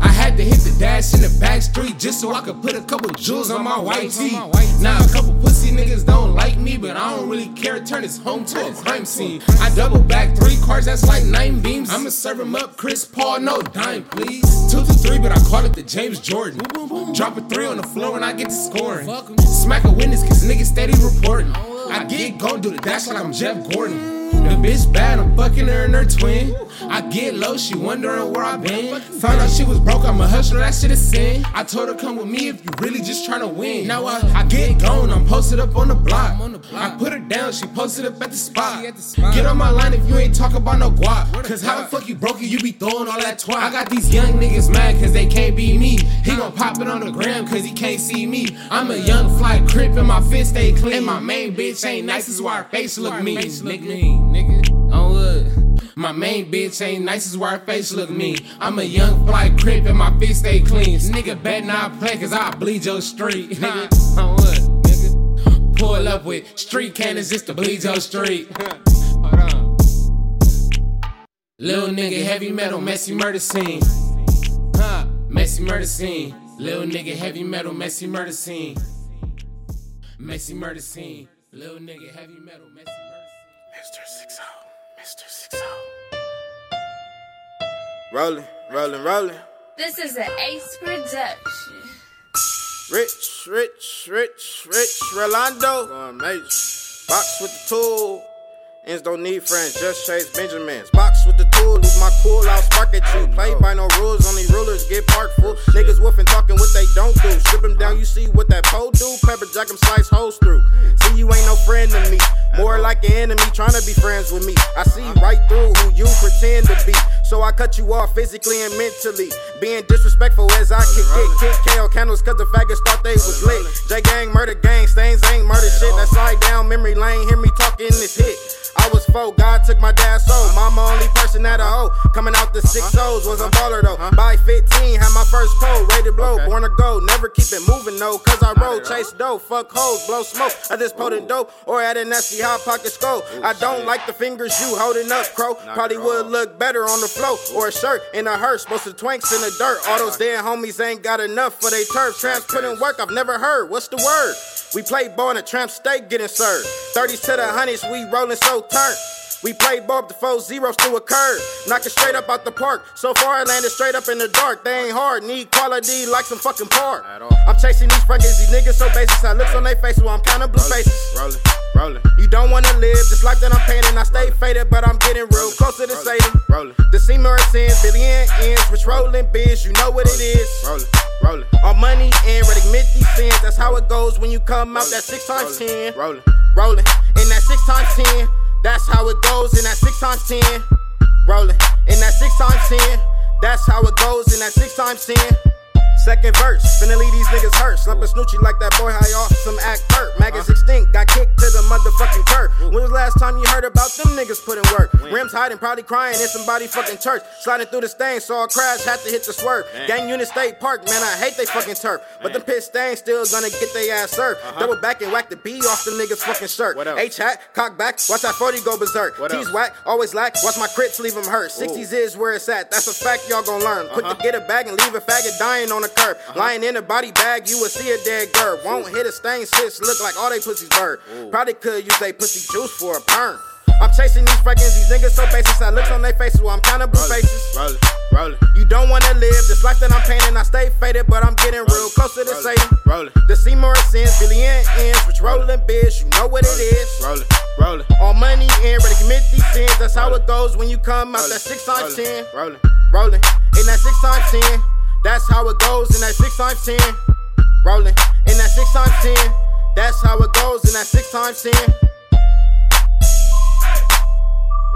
I had to hit the dash in the back street just so I could put a couple jewels on my white tee. Now a couple pussy niggas don't like me, but I don't really care. Turn this home to a crime scene. I double back three cars, that's like nine beams. I'ma serve him up, Chris Paul, no dime, please. Two to three, but I call it the James Jordan. Drop a three on the floor and I get to scoring. Smack a witness, cause niggas steady reporting. I get go do the dash like I'm Jeff Gordon. The bitch bad, I'm fucking her and her twin. I get low, she wondering where I been. Found out she was broke, I'm a hustler, that shit is sin. I told her come with me if you really just tryna win. Now I, I get gone, I'm posted up on the block. I put her down, she posted up at the spot. Get on my line if you ain't talking about no guap. Cause how the fuck you broke it, you be throwing all that twat. I got these young niggas mad cause they can't be me. He gon' pop it on the gram cause he can't see me. I'm a young fly crip and my fist stay clean. And my main bitch ain't nice, is why her face look mean. Nigga, on wood. My main bitch ain't nice as why her face look mean. I'm a young fly crip and my fist stay clean. Nigga bet not play cause I bleed your street. [LAUGHS] Nigga, on wood. Nigga, pull up with street cannons just to bleed your street. [LAUGHS] Hold on. Little nigga heavy metal, messy murder scene. Huh, messy murder scene. Little nigga heavy metal, messy murder scene. Messy murder scene. Little nigga heavy metal, messy Rolling, rolling, rolling. This is an Ace production. Rich, rich, rich, rich, Rolando. Going major. Box with the tool. Ends don't need friends, just chase Benjamins. Box with the tool, lose my cool, I'll spark at you. Play by no rules, only rulers get parked full. Niggas woofing, talking what they don't do. Strip them down, you see what that pole do. Pepper jack them, slice holes through. Friend to me. More like an enemy, trying to be friends with me. I see right through who you pretend to be. So I cut you off physically and mentally. Being disrespectful as I could get. Kick KO candles, cause the faggots thought they was lit. J gang, murder gang, stains ain't murder shit. That slide down memory lane, hear me talking this hit. I was four, God took my dad's soul. Mama only person that a hoe. Coming out the six O's was a baller though. By 15, had my first pole, rated blow, born to go. Never keep it moving no, cause I roll, chase dough, fuck hoes, blow smoke. I just potent dope or at a nasty hot pocket skull. I don't like the fingers you holding up, crow. Probably would look better on the flow or a shirt in a hearse. Most of the twanks in the dirt. All those damn homies ain't got enough for they turf. Tramps put in work I've never heard. What's the word? We play ball in a tramp steak getting served. 30s to the honeys, we rolling so turn. We played ball up the four zeros to a curve. Knock it straight up out the park. So far I landed straight up in the dark. They ain't hard. Need quality like some fucking park. I'm chasing these fuckers, these niggas so basic. I looks on their faces while I'm kinda blue faces. Rollin', rollin'. You don't wanna live just like that I'm painting. I stay faded, but I'm getting real close to the Satan. Rollin', The seamer sins, billion ends, which rolling biz, you know what it is. rollin', rollin', All money and ready commit these sins. That's how it goes when you come out that six times ten. rollin'. Rolling in that six times ten. That's how it goes in that six times ten. Rolling in that six times ten. That's how it goes in that six times ten. Second verse, finna leave these niggas hurt. Slumpin' snoochie like that boy high off some act hurt. Maggots extinct, got kicked to the motherfucking curb. When was the last time you heard about them niggas putting work? Rims hiding, probably crying in somebody fucking church. Sliding through the stain, saw a crash, had to hit the swerve. Gang Unit State Park, man, I hate they fucking turf. But them pit stains still gonna get they ass served. Double back and whack the B off them niggas fucking shirt. H hat, cock back, watch that 40 go berserk. T's whack, always lack, watch my crits leave them hurt. 60s is where it's at, that's a fact y'all gonna learn. Quick to get a bag and leave a faggot dying on the curb. Uh-huh. Lying in a body bag, you will see a dead girl. Won't hit a stain, sis, look like all they pussies bird. Probably could use they pussy juice for a perm. I'm chasing these fragrance, these niggas so basic. I looks on their faces while I'm kinda blue faces. Rollin', rollin', You don't wanna live this life that I'm painting. I stay faded, but I'm getting real close to the Satan. rollin', The Seymour sins, billion ends, which rolling bitch, you know what it is. rollin', rollin', All money in, ready to commit these sins. That's how it goes when you come out that six times ten. rollin'. Rolling in that six on ten. That's how it goes in that six times ten. Rolling in that six times ten. That's how it goes in that six times ten.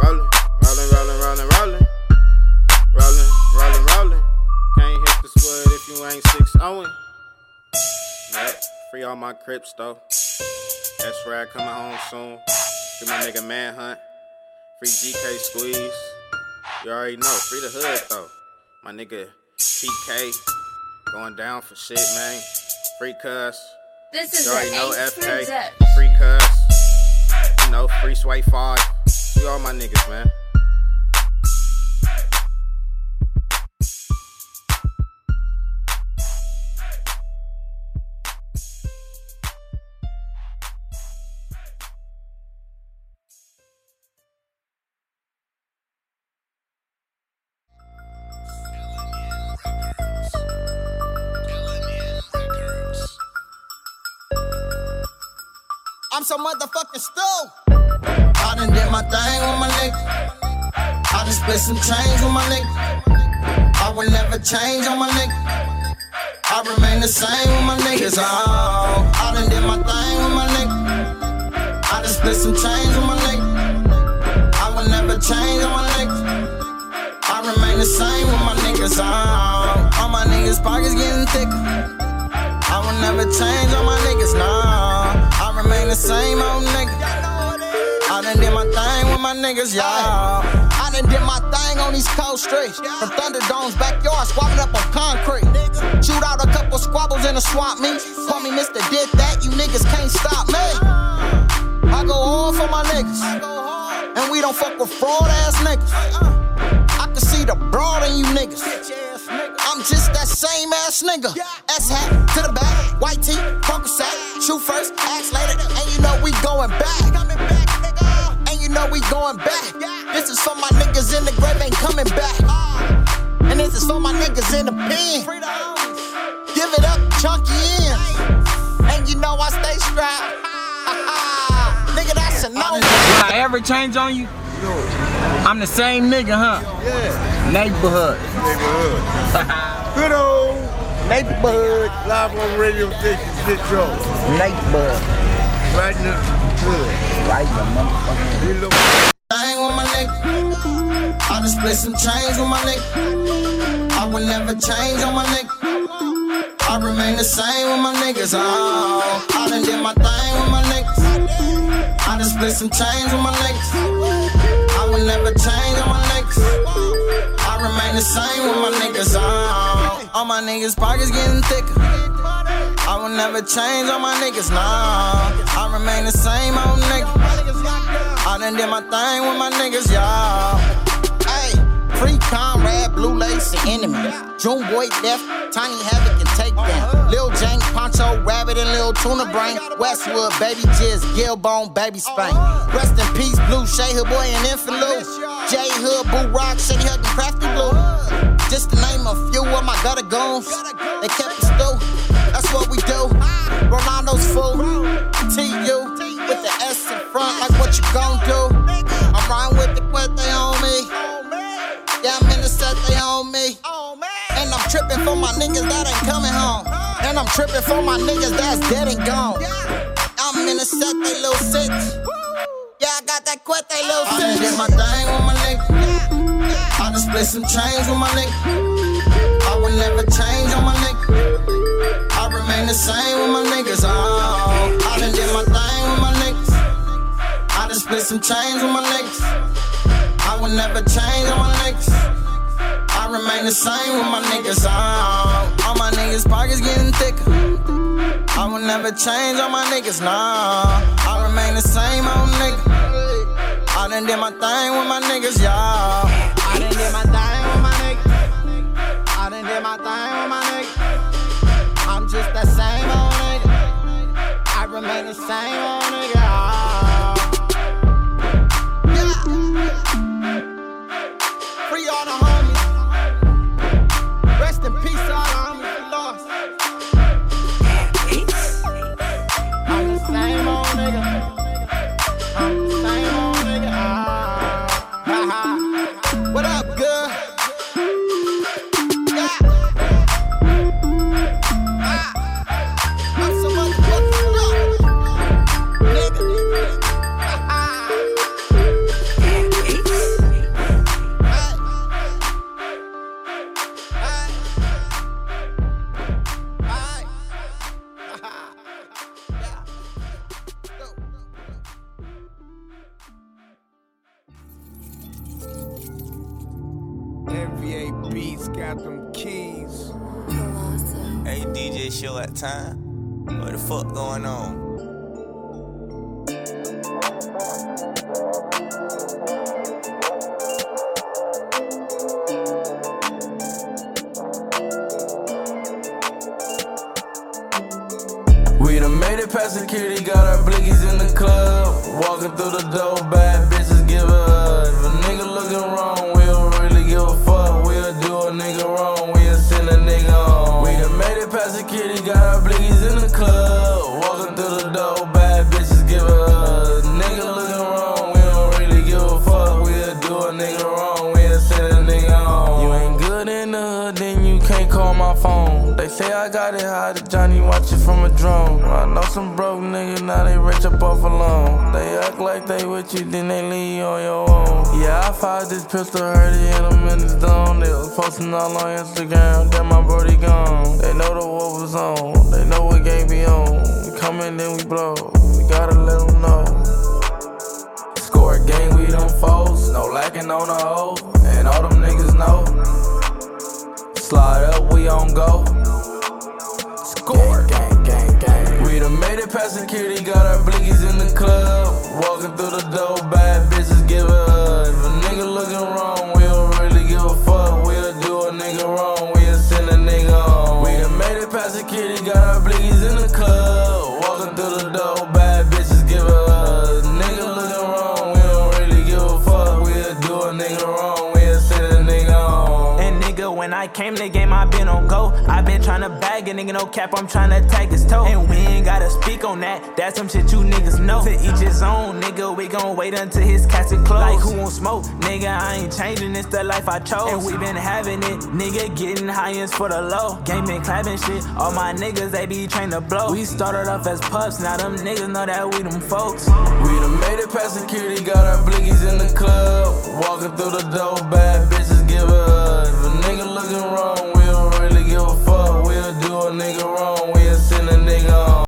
Rollin', rollin', rollin', rollin', rollin'. Rollin', rollin', rollin'. Can't hit this wood if you ain't 6 0 Yep, free all my crips though. That's right, coming home soon. Free my nigga Manhunt. Free GK Squeeze. You already know, free the hood though. My nigga PK going down for shit, man. Free cuss. This is You already know FK. Free cuss. You know, free Sway 5. Free all my niggas, man. Motherfucking stoked. I done did my thing with my nigga. I done split some change with my nigga. I will never change on my nigga. I remain the same with my niggas. Oh, I done did my thing with my nigga. I done split some change with my nigga. I will never change on my niggas. I remain the same with my niggas. Oh, all my niggas' pockets getting thicker. Will never change on my niggas, nah. I remain the same old nigga. I done did my thing with my niggas, y'all. I done did my thing on these cold streets. From Thunderdome's backyard, squabbling up on concrete. Shoot out a couple squabbles in a swamp meet. Call me Mr. Did That, you niggas can't stop me. I go on for my niggas. And we don't fuck with fraud ass niggas. I can see the broad in you niggas. I'm just that same ass nigga. S hat to the back, white tee, focus sack, shoot first, axe later, and you know we going back. And you know we going back. This is for my niggas in the grave ain't coming back. And this is for my niggas in the pen. Give it up, chunky in. And you know I stay strapped. [LAUGHS] Nigga, that's a no. Will I ever change on you? I'm the same nigga, huh? Yeah. Neighborhood. Neighborhood. [LAUGHS] Good old neighborhood. Live on radio station Central. Neighborhood. Right in the hood. Right in the motherfucking We look. Thing with my nigga. I just split some chains with my nigga. I will never change on my nigga. I remain the same with my niggas. Oh, I done did my thing with my niggas. I just split some chains with my niggas. I will never change on my niggas. I remain the same with my niggas. Oh, all my niggas' pockets getting thicker. I will never change on my niggas, nah. I remain the same old nigga. I done did my thing with my niggas, y'all. Free Conrad, Blue Lace, and Enemy. June Boy Death, Tiny Havoc, and Takedown. Lil Jane, Poncho, Rabbit, and Lil Tuna Brain. Westwood, Baby Jizz, Gilbone, Baby Spain. Rest in peace, Blue, Shay Hood Boy, and Infant Lou. J Hood, Boo Rock, Shady Hug, and Crafty Blue. Just to name a few of my gutter goons. They kept us stew. That's what we do. Ronaldo's fool. T.U. with the S in front, like what you gon' do? I'm riding with the they on tripping for my niggas that ain't coming home. And I'm tripping for my niggas that's dead and gone. I'm in the set, they little sick. Yeah, I got that quet, they little sick. I done did my thing with my nigga. I just split some chains with my nigga. I will never change on my nigga. I remain the same with my niggas. Oh, I done did my thing with my niggas. I done split some chains with my niggas. I will never change on my niggas. I remain the same with my niggas. Oh, all my niggas' pockets getting thicker. I will never change on my niggas, nah. I remain the same old nigga. I done did my thing with my niggas, y'all. I done did my thing with my niggas. I done did my thing with my niggas. I'm just that same old nigga. I remain the same old nigga. Pistol, it hit them in the dome. They was posting all on Instagram, that my brody gone. They know the war was on, they know what game we on. We come in, then we blow, we gotta let them know. Score a game, we don't foes, no lacking on the hoe, and all them niggas know. Slide up, we on go. Score. Gang, gang, gang, We done made it past security, got our blickies in the club. Walking through the door, bad bitches give us. Nigga looking wrong, came to the game, I been on go. I been tryna bag a nigga, no cap, I'm tryna tag his toe. And we ain't gotta speak on that, that's some shit you niggas know. To each his own, nigga, we gon' wait until his casket close. Like who won't smoke? Nigga, I ain't changing, it's the life I chose. And we been having it, nigga, getting high ends for the low. Game been clapping shit, all my niggas, they be trained to blow. We started off as pups, now them niggas know that we them folks. We done made it past security, got our blickies in the club. Walking through the door, bad bitches give us. If a nigga looking wrong, we don't really give a fuck. We'll do a nigga wrong, we'll send a nigga on.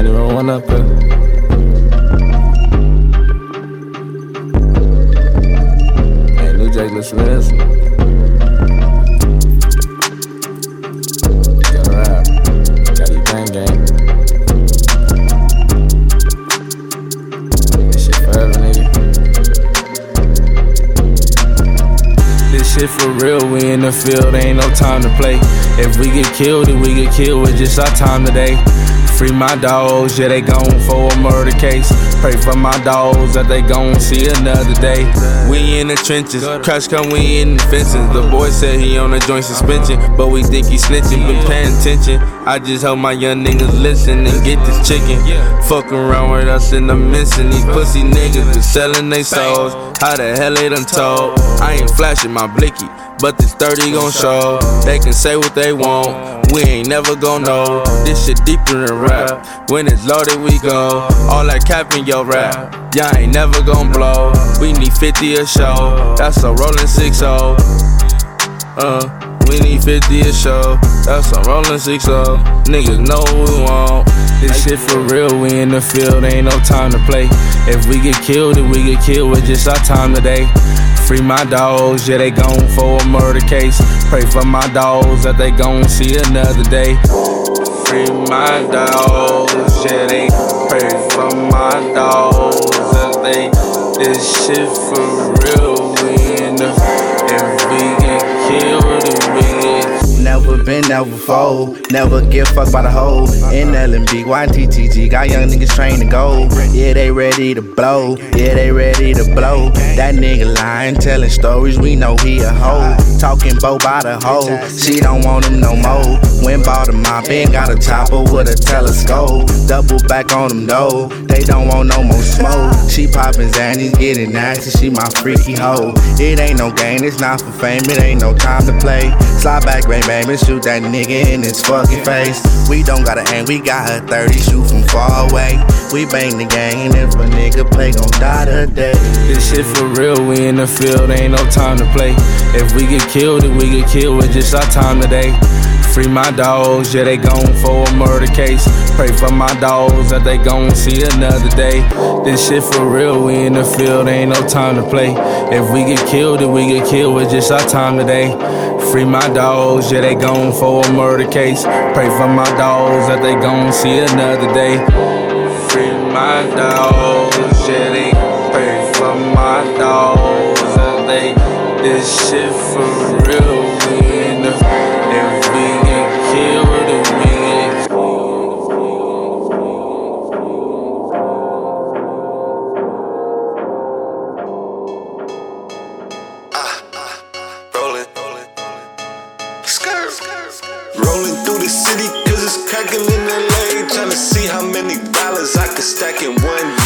To run one up. Hey, New listen this. Shit for real, we in the field, ain't no time to play. If we get killed, then we get killed, it's just our time today. Free my dogs, yeah, they gone for a murder case. Pray for my dogs that they gon' see another day. We in the trenches, crash come, we in the fences. The boy said he on a joint suspension, but we think he snitching. Been paying attention. I just hope my young niggas listen and get this chicken. Fuck around with us and I'm missing. These pussy niggas been selling they souls. How the hell they done told? I ain't flashing my blicky. But this 30 gon' show. They can say what they want. We ain't never gon' know. This shit deeper than rap. When it's loaded, we go. All that cap in your rap. Y'all ain't never gon' blow. We need 50 a show. That's a rolling 6 Uh, we need 50 a show. That's a rolling 6 Niggas know what we want. This shit for real, we in the field, ain't no time to play. If we get killed, if we get killed, it's just our time today. Free my dogs, yeah, they gone for a murder case. Pray for my dogs that they gon' see another day. Free my dogs, yeah, they pray for my dogs that they. This shit for real, we in the. Never been there before, never get fucked by the hoe. In LMB, YTTG, got young niggas trained to go. Yeah, they ready to blow, yeah, they ready to blow. That nigga lying, telling stories, we know he a hoe. Talking bow by the hoe, she don't want him no more. Went bought a mop and got a chopper with a telescope. Double back on them though, they don't want no more smoke. She poppin' Zannies, getting nasty, she my freaky hoe. It ain't no game, it's not for fame, it ain't no time to play. Slide back, bang, shoot that nigga in his fucking face. We don't gotta aim, we got a 30, shoot from far away. We bang the and if a nigga play, gon' die today. This shit for real, we in the field, ain't no time to play. If we get killed, if we get killed, it's just our time today. Free my dogs, yeah, they gone for a murder case. Pray for my dogs that they gon' see another day. This shit for real, we in the field, ain't no time to play. If we get killed, then we get killed, it's just our time today. Free my dogs, yeah, they gone for a murder case. Pray for my dogs that they gon' see another day. Free my dogs, yeah, they pray for my dogs that they. This shit for real, Rolling through the city cause it's cracking in LA. to see how many dollars I can stack in one day.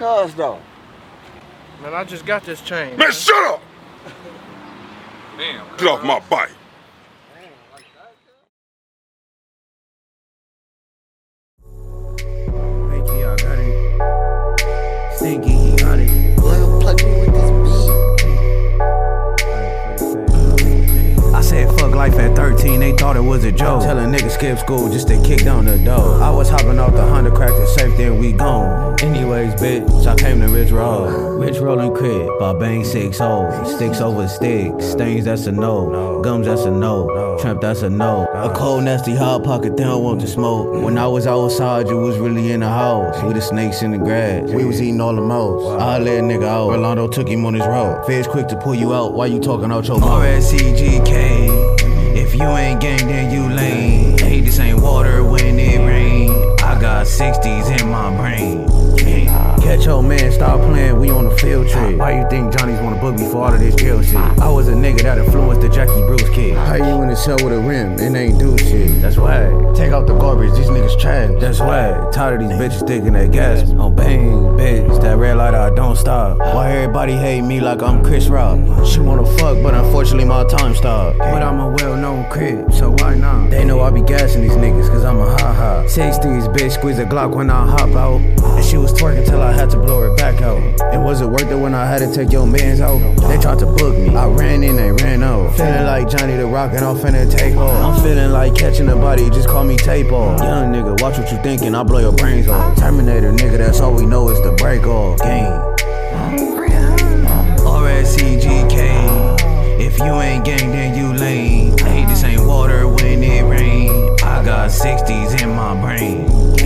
Cars though. Man, I just got this chain. Man, shut up! Damn. Get off my bike. I got it. Stinky, life at 13, they thought it was a joke. Tell a nigga skip school just to kick down the door. I was hopping off the Honda, cracked the safe, then we gone. Anyways, bitch, I came to Rich Roll. Rich Rollin' crib, by bang six oh. Sticks over sticks, stains that's a no. Gums that's a no. Tramp that's a no. A cold nasty hot pocket, they don't want to smoke. When I was outside, you was really in the house. With the snakes in the grass, we was eating all the most. I let a nigga out, Rolando took him on his road. Feds quick to pull you out, why you talking out your mouth? RSCGK. You ain't gang, then you lame. Hey, this ain't water when it rain. I got 60s in my brain. Catch your man, stop playing, we on a field trip. Why you think for all of this jail shit? I was a nigga that influenced the Jackie Bruce kid. How you in the cell with a rim and ain't do shit? That's why. Take out the garbage, these niggas trash. That's why. Tired of these bitches thinking they gas. On bang, bitch, that red light, I don't stop. Why everybody hate me like I'm Chris Rock? She wanna fuck, but unfortunately my time stopped. But I'm a well known crib, so why not? They know I be gassing these niggas, cause I'm a ha ha. 60s, bitch, squeeze a Glock when I hop out. And she was twerking till I had to blow her back out. And was it worth it when I had to take your mans out? They tried to book me. I ran in, they ran out. Feeling like Johnny the Rock and I'm finna take off. I'm feeling like catching a body, just call me tape off. Young nigga, watch what you thinking, I blow your brains off. Terminator nigga, that's all we know is the break off. Game. RSCGK. If you ain't gang, then you lame. Hey, this ain't water when it rain. I got 60s in my brain.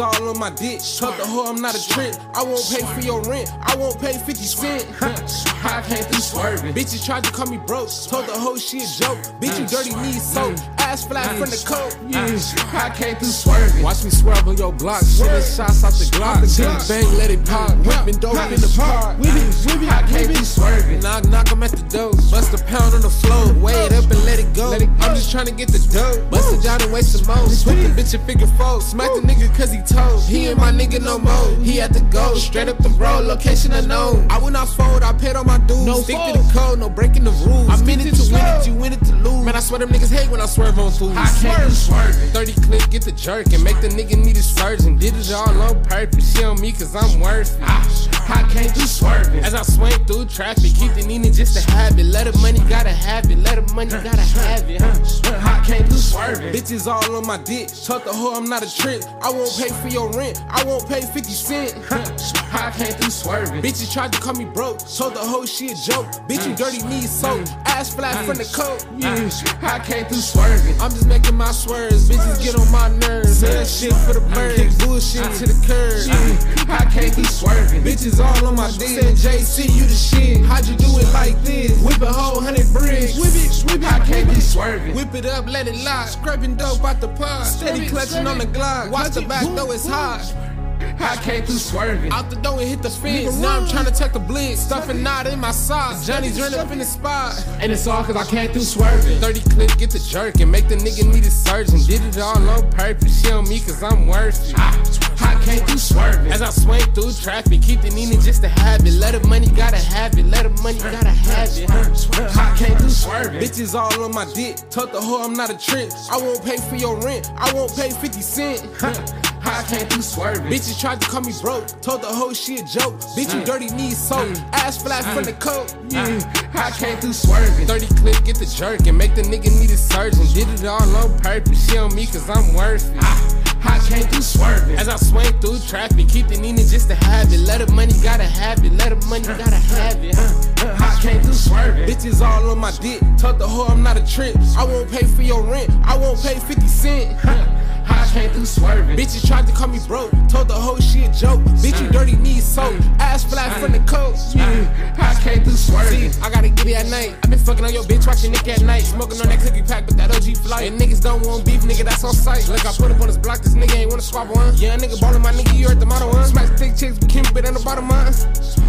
All on my dick. Told the hoe I'm not a trick. I won't pay for your rent. I won't pay 50 cent. [LAUGHS] I came through swerving. Bitches tried to call me broke. Told the hoe she a joke. Bitch, you dirty need soap. Mm. Ass flat from the coat. Yeah. I came through swerving. Watch me swerve on your block. Shooting shots out the Glock. Bang, let it pop. Whipping dope in the park. I came through swerving. Knock, knock him at the door. Bust a pound on the floor. Weigh it up and let it go. I'm just trying to get the dough. Bust it down and waste some more. Put the bitch in figure four. Smack the nigga cause he told. He ain't my nigga no more. He had to go. Straight up the road. Location unknown. I will not fold. I paid all my dues. No Stick to the code. No breaking the rules. I'm in it to win it. You win it to lose. Man, I swear them niggas hate when I swerve on fools. I came swerving. 30 click, get the jerk and make the nigga need a surgeon. Did it all on purpose. She on me cause I'm worth it. Ah, I came through swerving. As I swing through traffic, keep the Nina just a habit. Let the money gotta have it. Let the money gotta have it. I can't through swerving. Bitches all on my dick. Told the hoe I'm not a trick. I won't pay for your rent. I won't pay 50 cent. I can't through swerving. Bitches tried to call me broke. Told the hoe she a joke. Bitch, you dirty need soap. Ass flat from the coat. Yeah, I came through swerving. I'm just making my swerves. Bitches get on my nerves. Say that shit for the birds. Bullshit to the curb. Yeah, can't through swerving. Bitches all on my dick. Said JC, you the shit. How'd you do it like this? Whip a whole hundred bricks. Whip it, whip it. I can't be swerving. Whip it up, let it lock. Scraping dope out the pot. Steady clutching on the Glock. Watch the back though it's hot. I came through swerving. Out the door and hit the fence. Now I'm trying to check the blitz. Stuffing knot in my socks. Johnny's running up in the spot. And it's all cause I came through swerving. 30 clip, get the jerk and make the nigga need a surgeon. Did it all on purpose. She on me cause I'm worth it. I came through swerving. As I swing through traffic, keep the Nina just a habit. Let the money gotta have it. Let the money gotta have it. I came through swerving. Bitches all on my dick. Told the hoe I'm not a trick. I won't pay for your rent. I won't pay 50 cent. [LAUGHS] I came through swerving. Bitches tried to call me broke. Told the hoe she a joke. Bitch, you dirty need soap. Ass flat from the coat. Yeah, I came through swerving. 30 clip, get the jerk and make the nigga need a surgeon. Did it all on purpose. She on me cause I'm worth it. Ah, I came through swerving. As I swing through traffic, keep the Nina just a habit. Let the money gotta have it. Let the money gotta have it. Huh? I came through swerving. Bitches all on my dick. Told the hoe I'm not a trick. I won't pay for your rent. I won't pay 50 cent. I came through swerving. Bitches tried to call me broke. Told the hoe she a joke. Bitch, you dirty need soap. Ass flat from the coat. Yeah, I came through swerving. See, I gotta get it at night. I been fucking on your bitch, watching Nick at Nite. Smoking on that cookie pack with that OG fly. And niggas don't want beef, nigga, that's on sight. Look, I put up on this block, this nigga ain't wanna swap one. Yeah, nigga ballin' my nigga, you heard the motto one. Smash thick chicks, bikini, but ain't no bottom mine.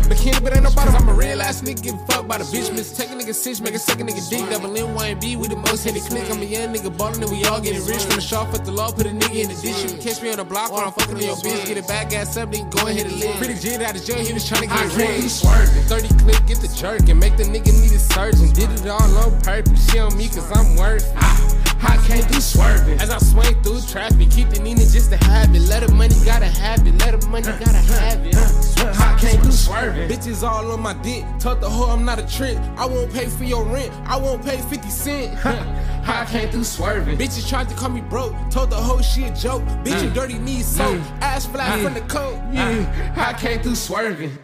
Bikini, but ain't no bottom. I'm a real ass nigga, give a fuck by the bitch. Miss take a nigga six, make a second nigga dick. Double M, Y, and B, we the most hit click. I'm a young nigga ballin' and we all getting rich. From the shop at the law, put a nigga in the dish. You can catch me on the block while I'm fucking on your bitch. Get it back, gas up, then go ahead and lid. Pretty G out of jail, he was tryna get rich. swerving. 30 clip, get the jerk and make the nigga need a surgeon. Did it all on purpose. She on me cause I'm worth it. I can't through swerving. As I swing through traffic, keep the Nina just a habit. Let the money gotta have it. Let the money gotta have it. I can't through swerving. Bitches all on my dick. Told the hoe I'm not a trick. I won't pay for your rent. I won't pay 50 cent. I can't do swerving. Bitches tried to call me broke. Told the hoe she a joke. Bitch, you mm. dirty need soap. Mm. Ass flat mm. from the coat. Yeah, can't do swerving.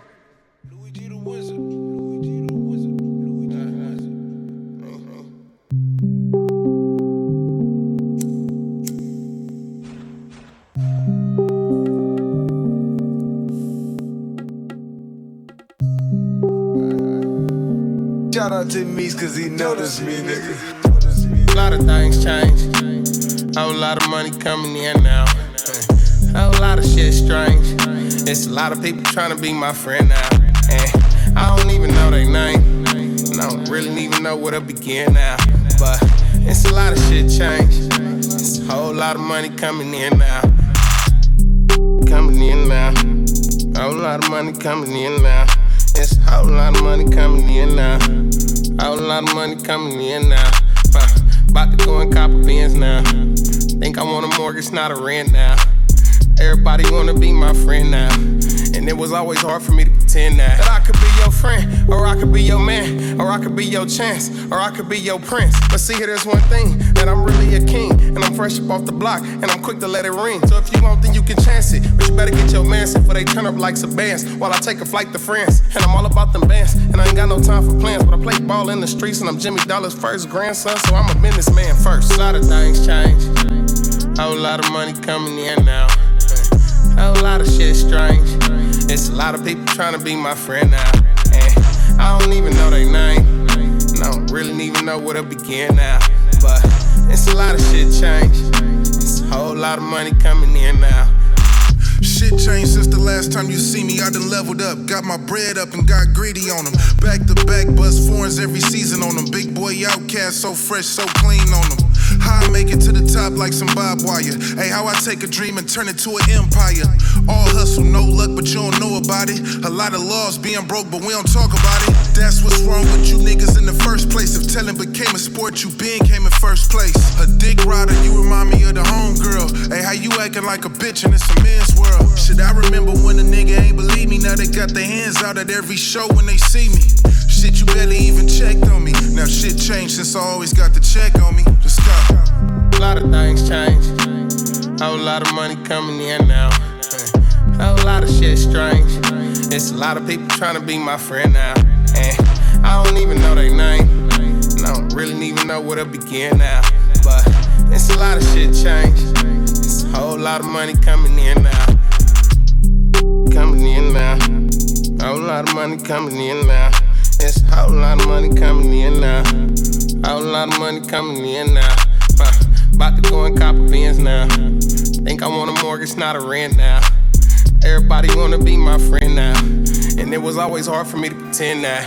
Shout out to Meeks cause he noticed me, nigga. A lot of things change. A whole lot of money coming in now. A whole lot of shit strange. It's a lot of people trying to be my friend now. And I don't even know their name. And I don't really even know where to begin now. But it's a lot of shit change. It's a whole lot of money coming in now. Coming in now. A whole lot of money coming in now. It's a whole lot of money coming in now. Whole lot of money coming in now. Uh, about to go and cop a Benz now. Think I want a mortgage, not a rent now. Everybody wanna be my friend now. And it was always hard for me to pretend that, that I could be your friend, or I could be your man, or I could be your chance, or I could be your prince. But see, here, there's one thing that I'm really a king, and I'm fresh up off the block, and I'm quick to let it ring. So if you want, then you can chance it. But you better get your man before they turn up like some bands while I take a flight to France. And I'm all about them bands, and I ain't got no time for plans, but I play ball in the streets, and I'm Jimmy Dollar's first grandson, so I'm a businessman first. A lot of things change, a whole lot of money coming in now. A whole lot of shit strange. It's a lot of people trying to be my friend now. And I don't even know their name. And I don't really even know where to begin now. But it's a lot of shit change. It's a whole lot of money coming in now. Shit changed since the last time you see me. I done leveled up, got my bread up and got greedy on them. Back to back, buzz foreigns every season on them. Big boy outcast, so fresh, so clean on them. How I make it to the top like some barbed wire. Hey, how I take a dream and turn it to an empire. All hustle, no luck, but you don't know about it. A lot of laws being broke, but we don't talk about it. That's what's wrong with you niggas in the first place. If telling became a sport, you been came in first place. A dick rider, you remind me of the homegirl. Hey, how you acting like a bitch and it's a man's world? Shit, I remember when a nigga ain't believe me, now they got their hands out at every show when they see me. Shit, you barely even checked on me. Now shit changed since I always got the check on me. Just go. A lot of things change. A whole lot of money coming in now. A whole lot of shit strange. It's a lot of people trying to be my friend now. And I don't even know their name. And I don't really even know where to begin now. But it's a lot of shit change. It's a whole lot of money coming in now. Coming in now. A whole lot of money coming in now. It's a whole lot of money coming in now. A whole lot of money coming in now. Uh, about to go and cop a Benz now. Think I want a mortgage, not a rent now. Everybody wanna be my friend now. And it was always hard for me to pretend that.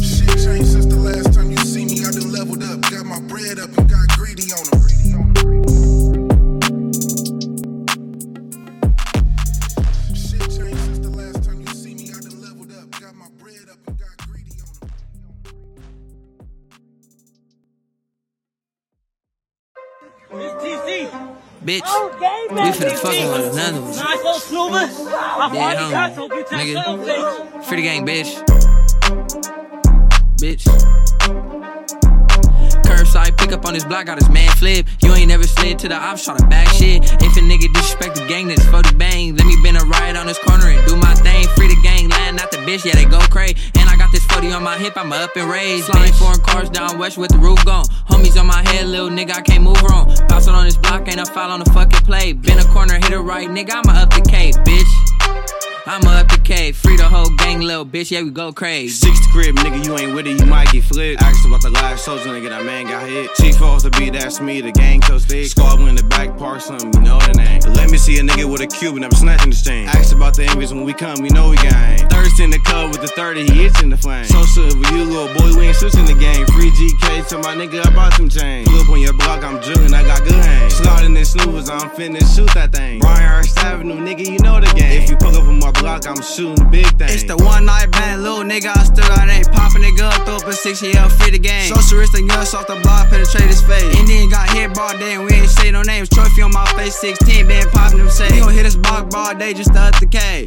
Shit Bitch, we finna fuck on another one. Dead homie. Nigga. Free the gang, bitch. Bitch. Up on this block, got his man flip. You ain't never slid to the ops, try to back shit. If a nigga disrespect the gang, that's for the bang. Let me bend a riot on this corner and do my thing. Free the gang, land out the bitch, yeah, they go cray. And I got this 40 on my hip, I'm up and raised. Flying foreign cars down west with the roof gone. Homies on my head, little nigga, I can't move wrong. Bouncing on this block, ain't a foul on the fucking play. Been a corner, hit it right, nigga, I'ma up the K, bitch. I'ma up the K, free the whole gang, little bitch, yeah, we go crazy. 60 crib, nigga, you ain't with it, you might get flipped. Asked about the last soldier, nigga, that man got hit. Chief falls to be, that's me, the gang coach thick. Squad in the back, park something, you know the name. Let me see a nigga with a cube, never snatching the chain. Asked about the envies when we come, we know we gang. Thirst in the cup with the 30, he itching the flame. So silver, you little boy, we ain't switching the game. Free GK to my nigga, I bought some chains. Pull up on your block, I'm jugging, I got good aim. Sliding and snoopers, I'm finna shoot that thing. Brian Hurst Avenue, nigga, you know the game. If you pull up on my block, I'm shooting big things. It's the one night band, little nigga, I still got ain't popping nigga up, throw up a 6 yeah, free the game. Socialistic guns off the block, penetrate his face. Indian got hit broad day, and we ain't say no names. Trophy on my face, 16, been popping them say. We gon' hit us block broad day just to up the K.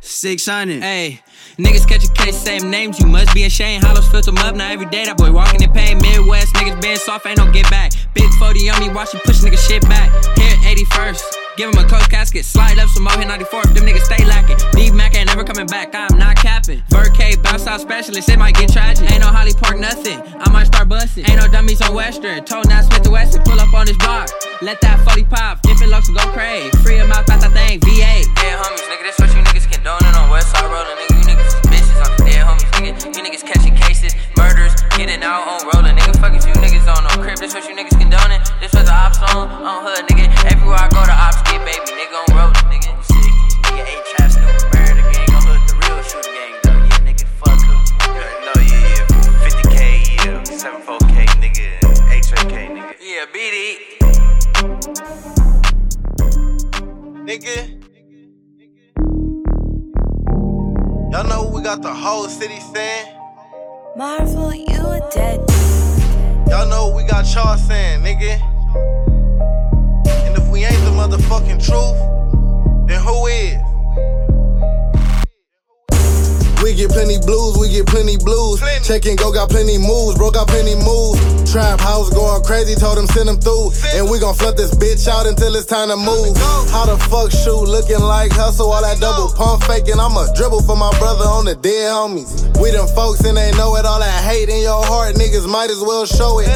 600. Hey, niggas catch a case, same names, you must be ashamed. Hollows filter them up, now every day that boy walking in pain. Midwest niggas been soft, ain't no get back. Big 40 on me, watch you push nigga shit back. Here 81st, give him a close casket. Slide up some more, hit 94th, them niggas stay lacking. Deep Mac ain't never coming back, I'm not capping. K, bounce out specialist, it might get tragic. Ain't no Holly Park, nothing, I might start busting. Ain't no dummies on Western, told now Smith the Western, pull up on this block. Let that 40 pop, if it looks go crazy. Free him out, that thing, VA. Yeah, homies, nigga, this what you niggas condoning on Westside Rollin', nigga. You niggas bitches, I'm dead homies, nigga. You niggas catching cases, murders, getting out on rollin', nigga. Fuck if you niggas on no crib, this what you niggas condoning. This what the ops on, on hood, nigga. Everywhere I go, the ops get baby, nigga on rollin', nigga. Sick, nigga, eight traps, new murder gang, on hood, the real shooter gang, though. Yeah, nigga, fuck who. No, yeah, yeah. 50K, yeah. 74K, nigga. HK, nigga. Yeah, beat it. Nigga. Y'all know what we got the whole city saying? Marvel, you a dead. Y'all know we got y'all saying, nigga. And if we ain't the motherfucking truth, then who is? We get plenty blues, we get plenty blues. Check and go got plenty moves, bro got plenty moves. Trap house going crazy, told him send him through. And we gon' flood this bitch out until it's time to move. How the fuck shoot looking like hustle, all that double pump faking. I'ma dribble for my brother on the dead homies. We them folks and they know it, all that hate in your heart, niggas might as well show it.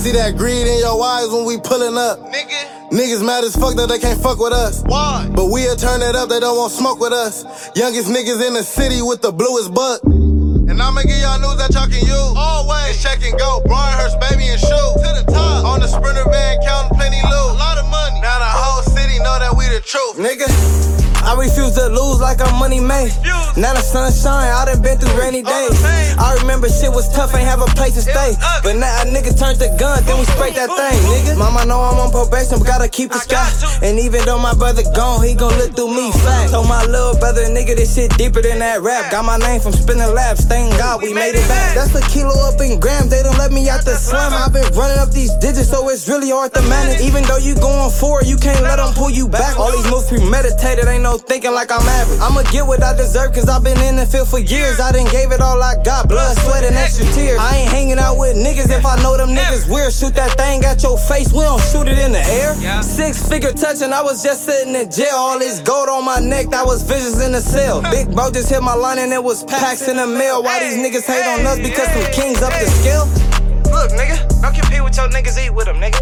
See that greed in your eyes when we pulling up. Niggas mad as fuck that they can't fuck with us. Why? But we'll turn it up, they don't want smoke with us. Youngest niggas in the city with the bluest buck. And I'ma give y'all news that y'all can use. Always. It's check and go. Brian Hurst, baby, and shoot. To the top. On the sprinter van, counting plenty loot. A lot of money. Now the whole city know that we the truth. Nigga. I refuse to lose like I'm money made. Now the sunshine, I done been through rainy days. I remember shit was tough, ain't have a place to stay. But now a nigga turned the gun, then we sprayed that thing, nigga. Mama know I'm on probation, but gotta keep the sky. And even though my brother gone, he gon' look through me flat. Told my little brother, nigga, this shit deeper than that rap. Got my name from spinning laps, thank God we made it back. That's a kilo up in grams, they don't let me out the slum. I've been running up these digits, so it's really hard to manage. Even though you going forward, you can't let them pull you back. All these moves premeditated, ain't no thinking like I'm average. I'ma get what I deserve, cause I've been in the field for years. I done gave it all I got, blood, sweat, and extra tears. I ain't hanging out with niggas if I know them niggas weird. Shoot that thing at your face, we don't shoot it in the air. Six figure touching, I was just sitting in jail. All this gold on my neck, that was visions in the cell. Big bro just hit my line and it was packs in the mail. Why these niggas hate on us because some kings up the scale? Look, nigga, don't compete with your niggas, eat with them, nigga.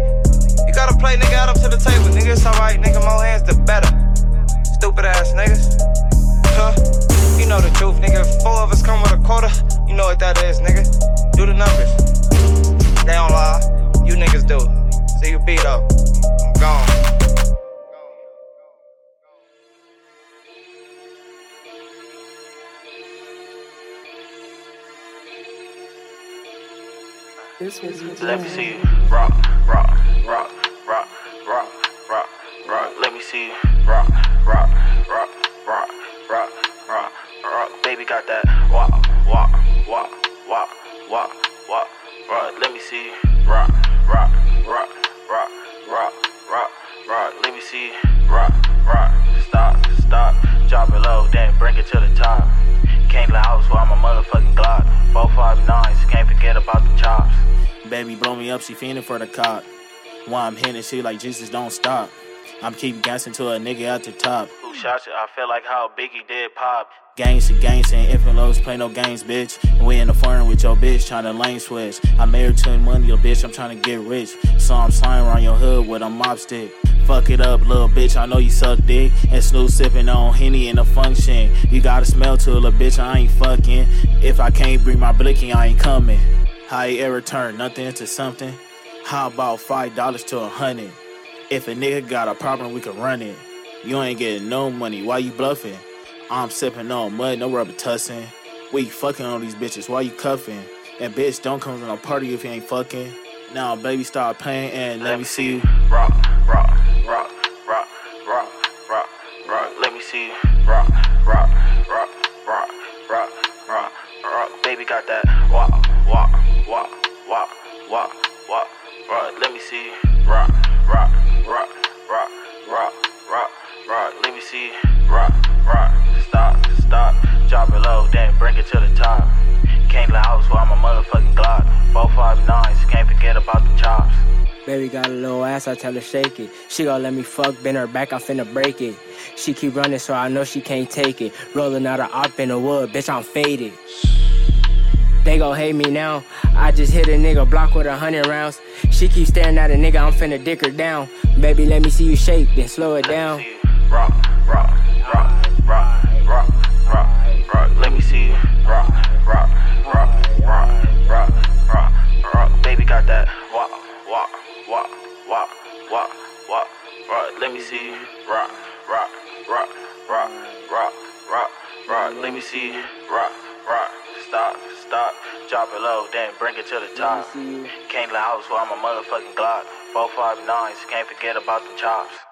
You gotta play nigga out up to the table, nigga. It's alright, nigga. More hands, the better. Stupid ass niggas. Huh? You know the truth, nigga. Four of us come with a quarter, you know what that is, nigga. Do the numbers. They don't lie. You niggas do. See you beat up. I'm gone. Let me see you rock, rock, rock, rock, rock, rock, rock. Let me see you rock, rock, rock, rock, rock, rock, rock. Baby got that walk, walk, walk, walk, walk, walk, rock. Let me see rock, rock, rock, rock, rock, rock, rock. Let me see rock, rock. Stop, stop, drop it low, then bring it to the top. Can't let house while I'm motherfucking Glock. Four five nines, can't forget about the chops. Baby blow me up, she fiending for the cop. While I'm hitting shit like Jesus don't stop. I'm keep gassing to a nigga at the top. Who shot you? I feel like how Biggie did pop. Gangs to gangs and infant lows play no games, bitch. And We in the foreign with your bitch trying to lane switch. I married to money, your bitch, I'm trying to get rich. So I'm sliding around your hood with a mop stick. Fuck it up, little bitch, I know you suck dick. And Snoop sipping on Henny in the function. You gotta smell to a little bitch, I ain't fucking. If I can't bring my blicky, I ain't coming. How you ever turn nothing into something? How about five dollars to a hundred? If a nigga got a problem, we can run it. You ain't getting no money, why you bluffing? I'm sipping on mud, no rubber tussing. We fucking on these bitches, why you cuffing? And bitch, don't come to no party if you ain't fucking. Now, baby, start playing and let me see you. Rock, rock, rock, rock, rock, rock, rock. Let me see you rock, rock, rock, rock, rock, rock, rock. Baby got that walk, walk, walk, walk, walk, walk, rock. Let me see you rock, rock, rock, rock, rock, rock, rock. Let me see rock, rock. Stop, stop, drop it low, then bring it to the top. Can't let house while I'm motherfucking Glock. Four five nines, can't forget about the chops. Baby got a little ass, I tell her shake it. She gon' let me fuck, bend her back, I finna break it. She keep running, so I know she can't take it. Rolling out a op in the wood, bitch, I'm faded. They gon' hate me now. I just hit a nigga block with a hundred rounds. She keep staring at a nigga, I'm finna dick her down. Baby, let me see you shake, then slow it down. Rock, rock, rock, rock, rock, rock, rock. Let me see you rock, rock, rock, rock, rock, rock, rock. Baby got that walk, walk, walk, walk, walk, walk, rock. Let me see you rock, rock, rock, rock, rock, rock, rock. Let me see you rock, rock. Stop, stop, drop it low, then bring it to the top. Can't let house while I'm a motherfucking Glock. Four five nines, can't forget about the chops.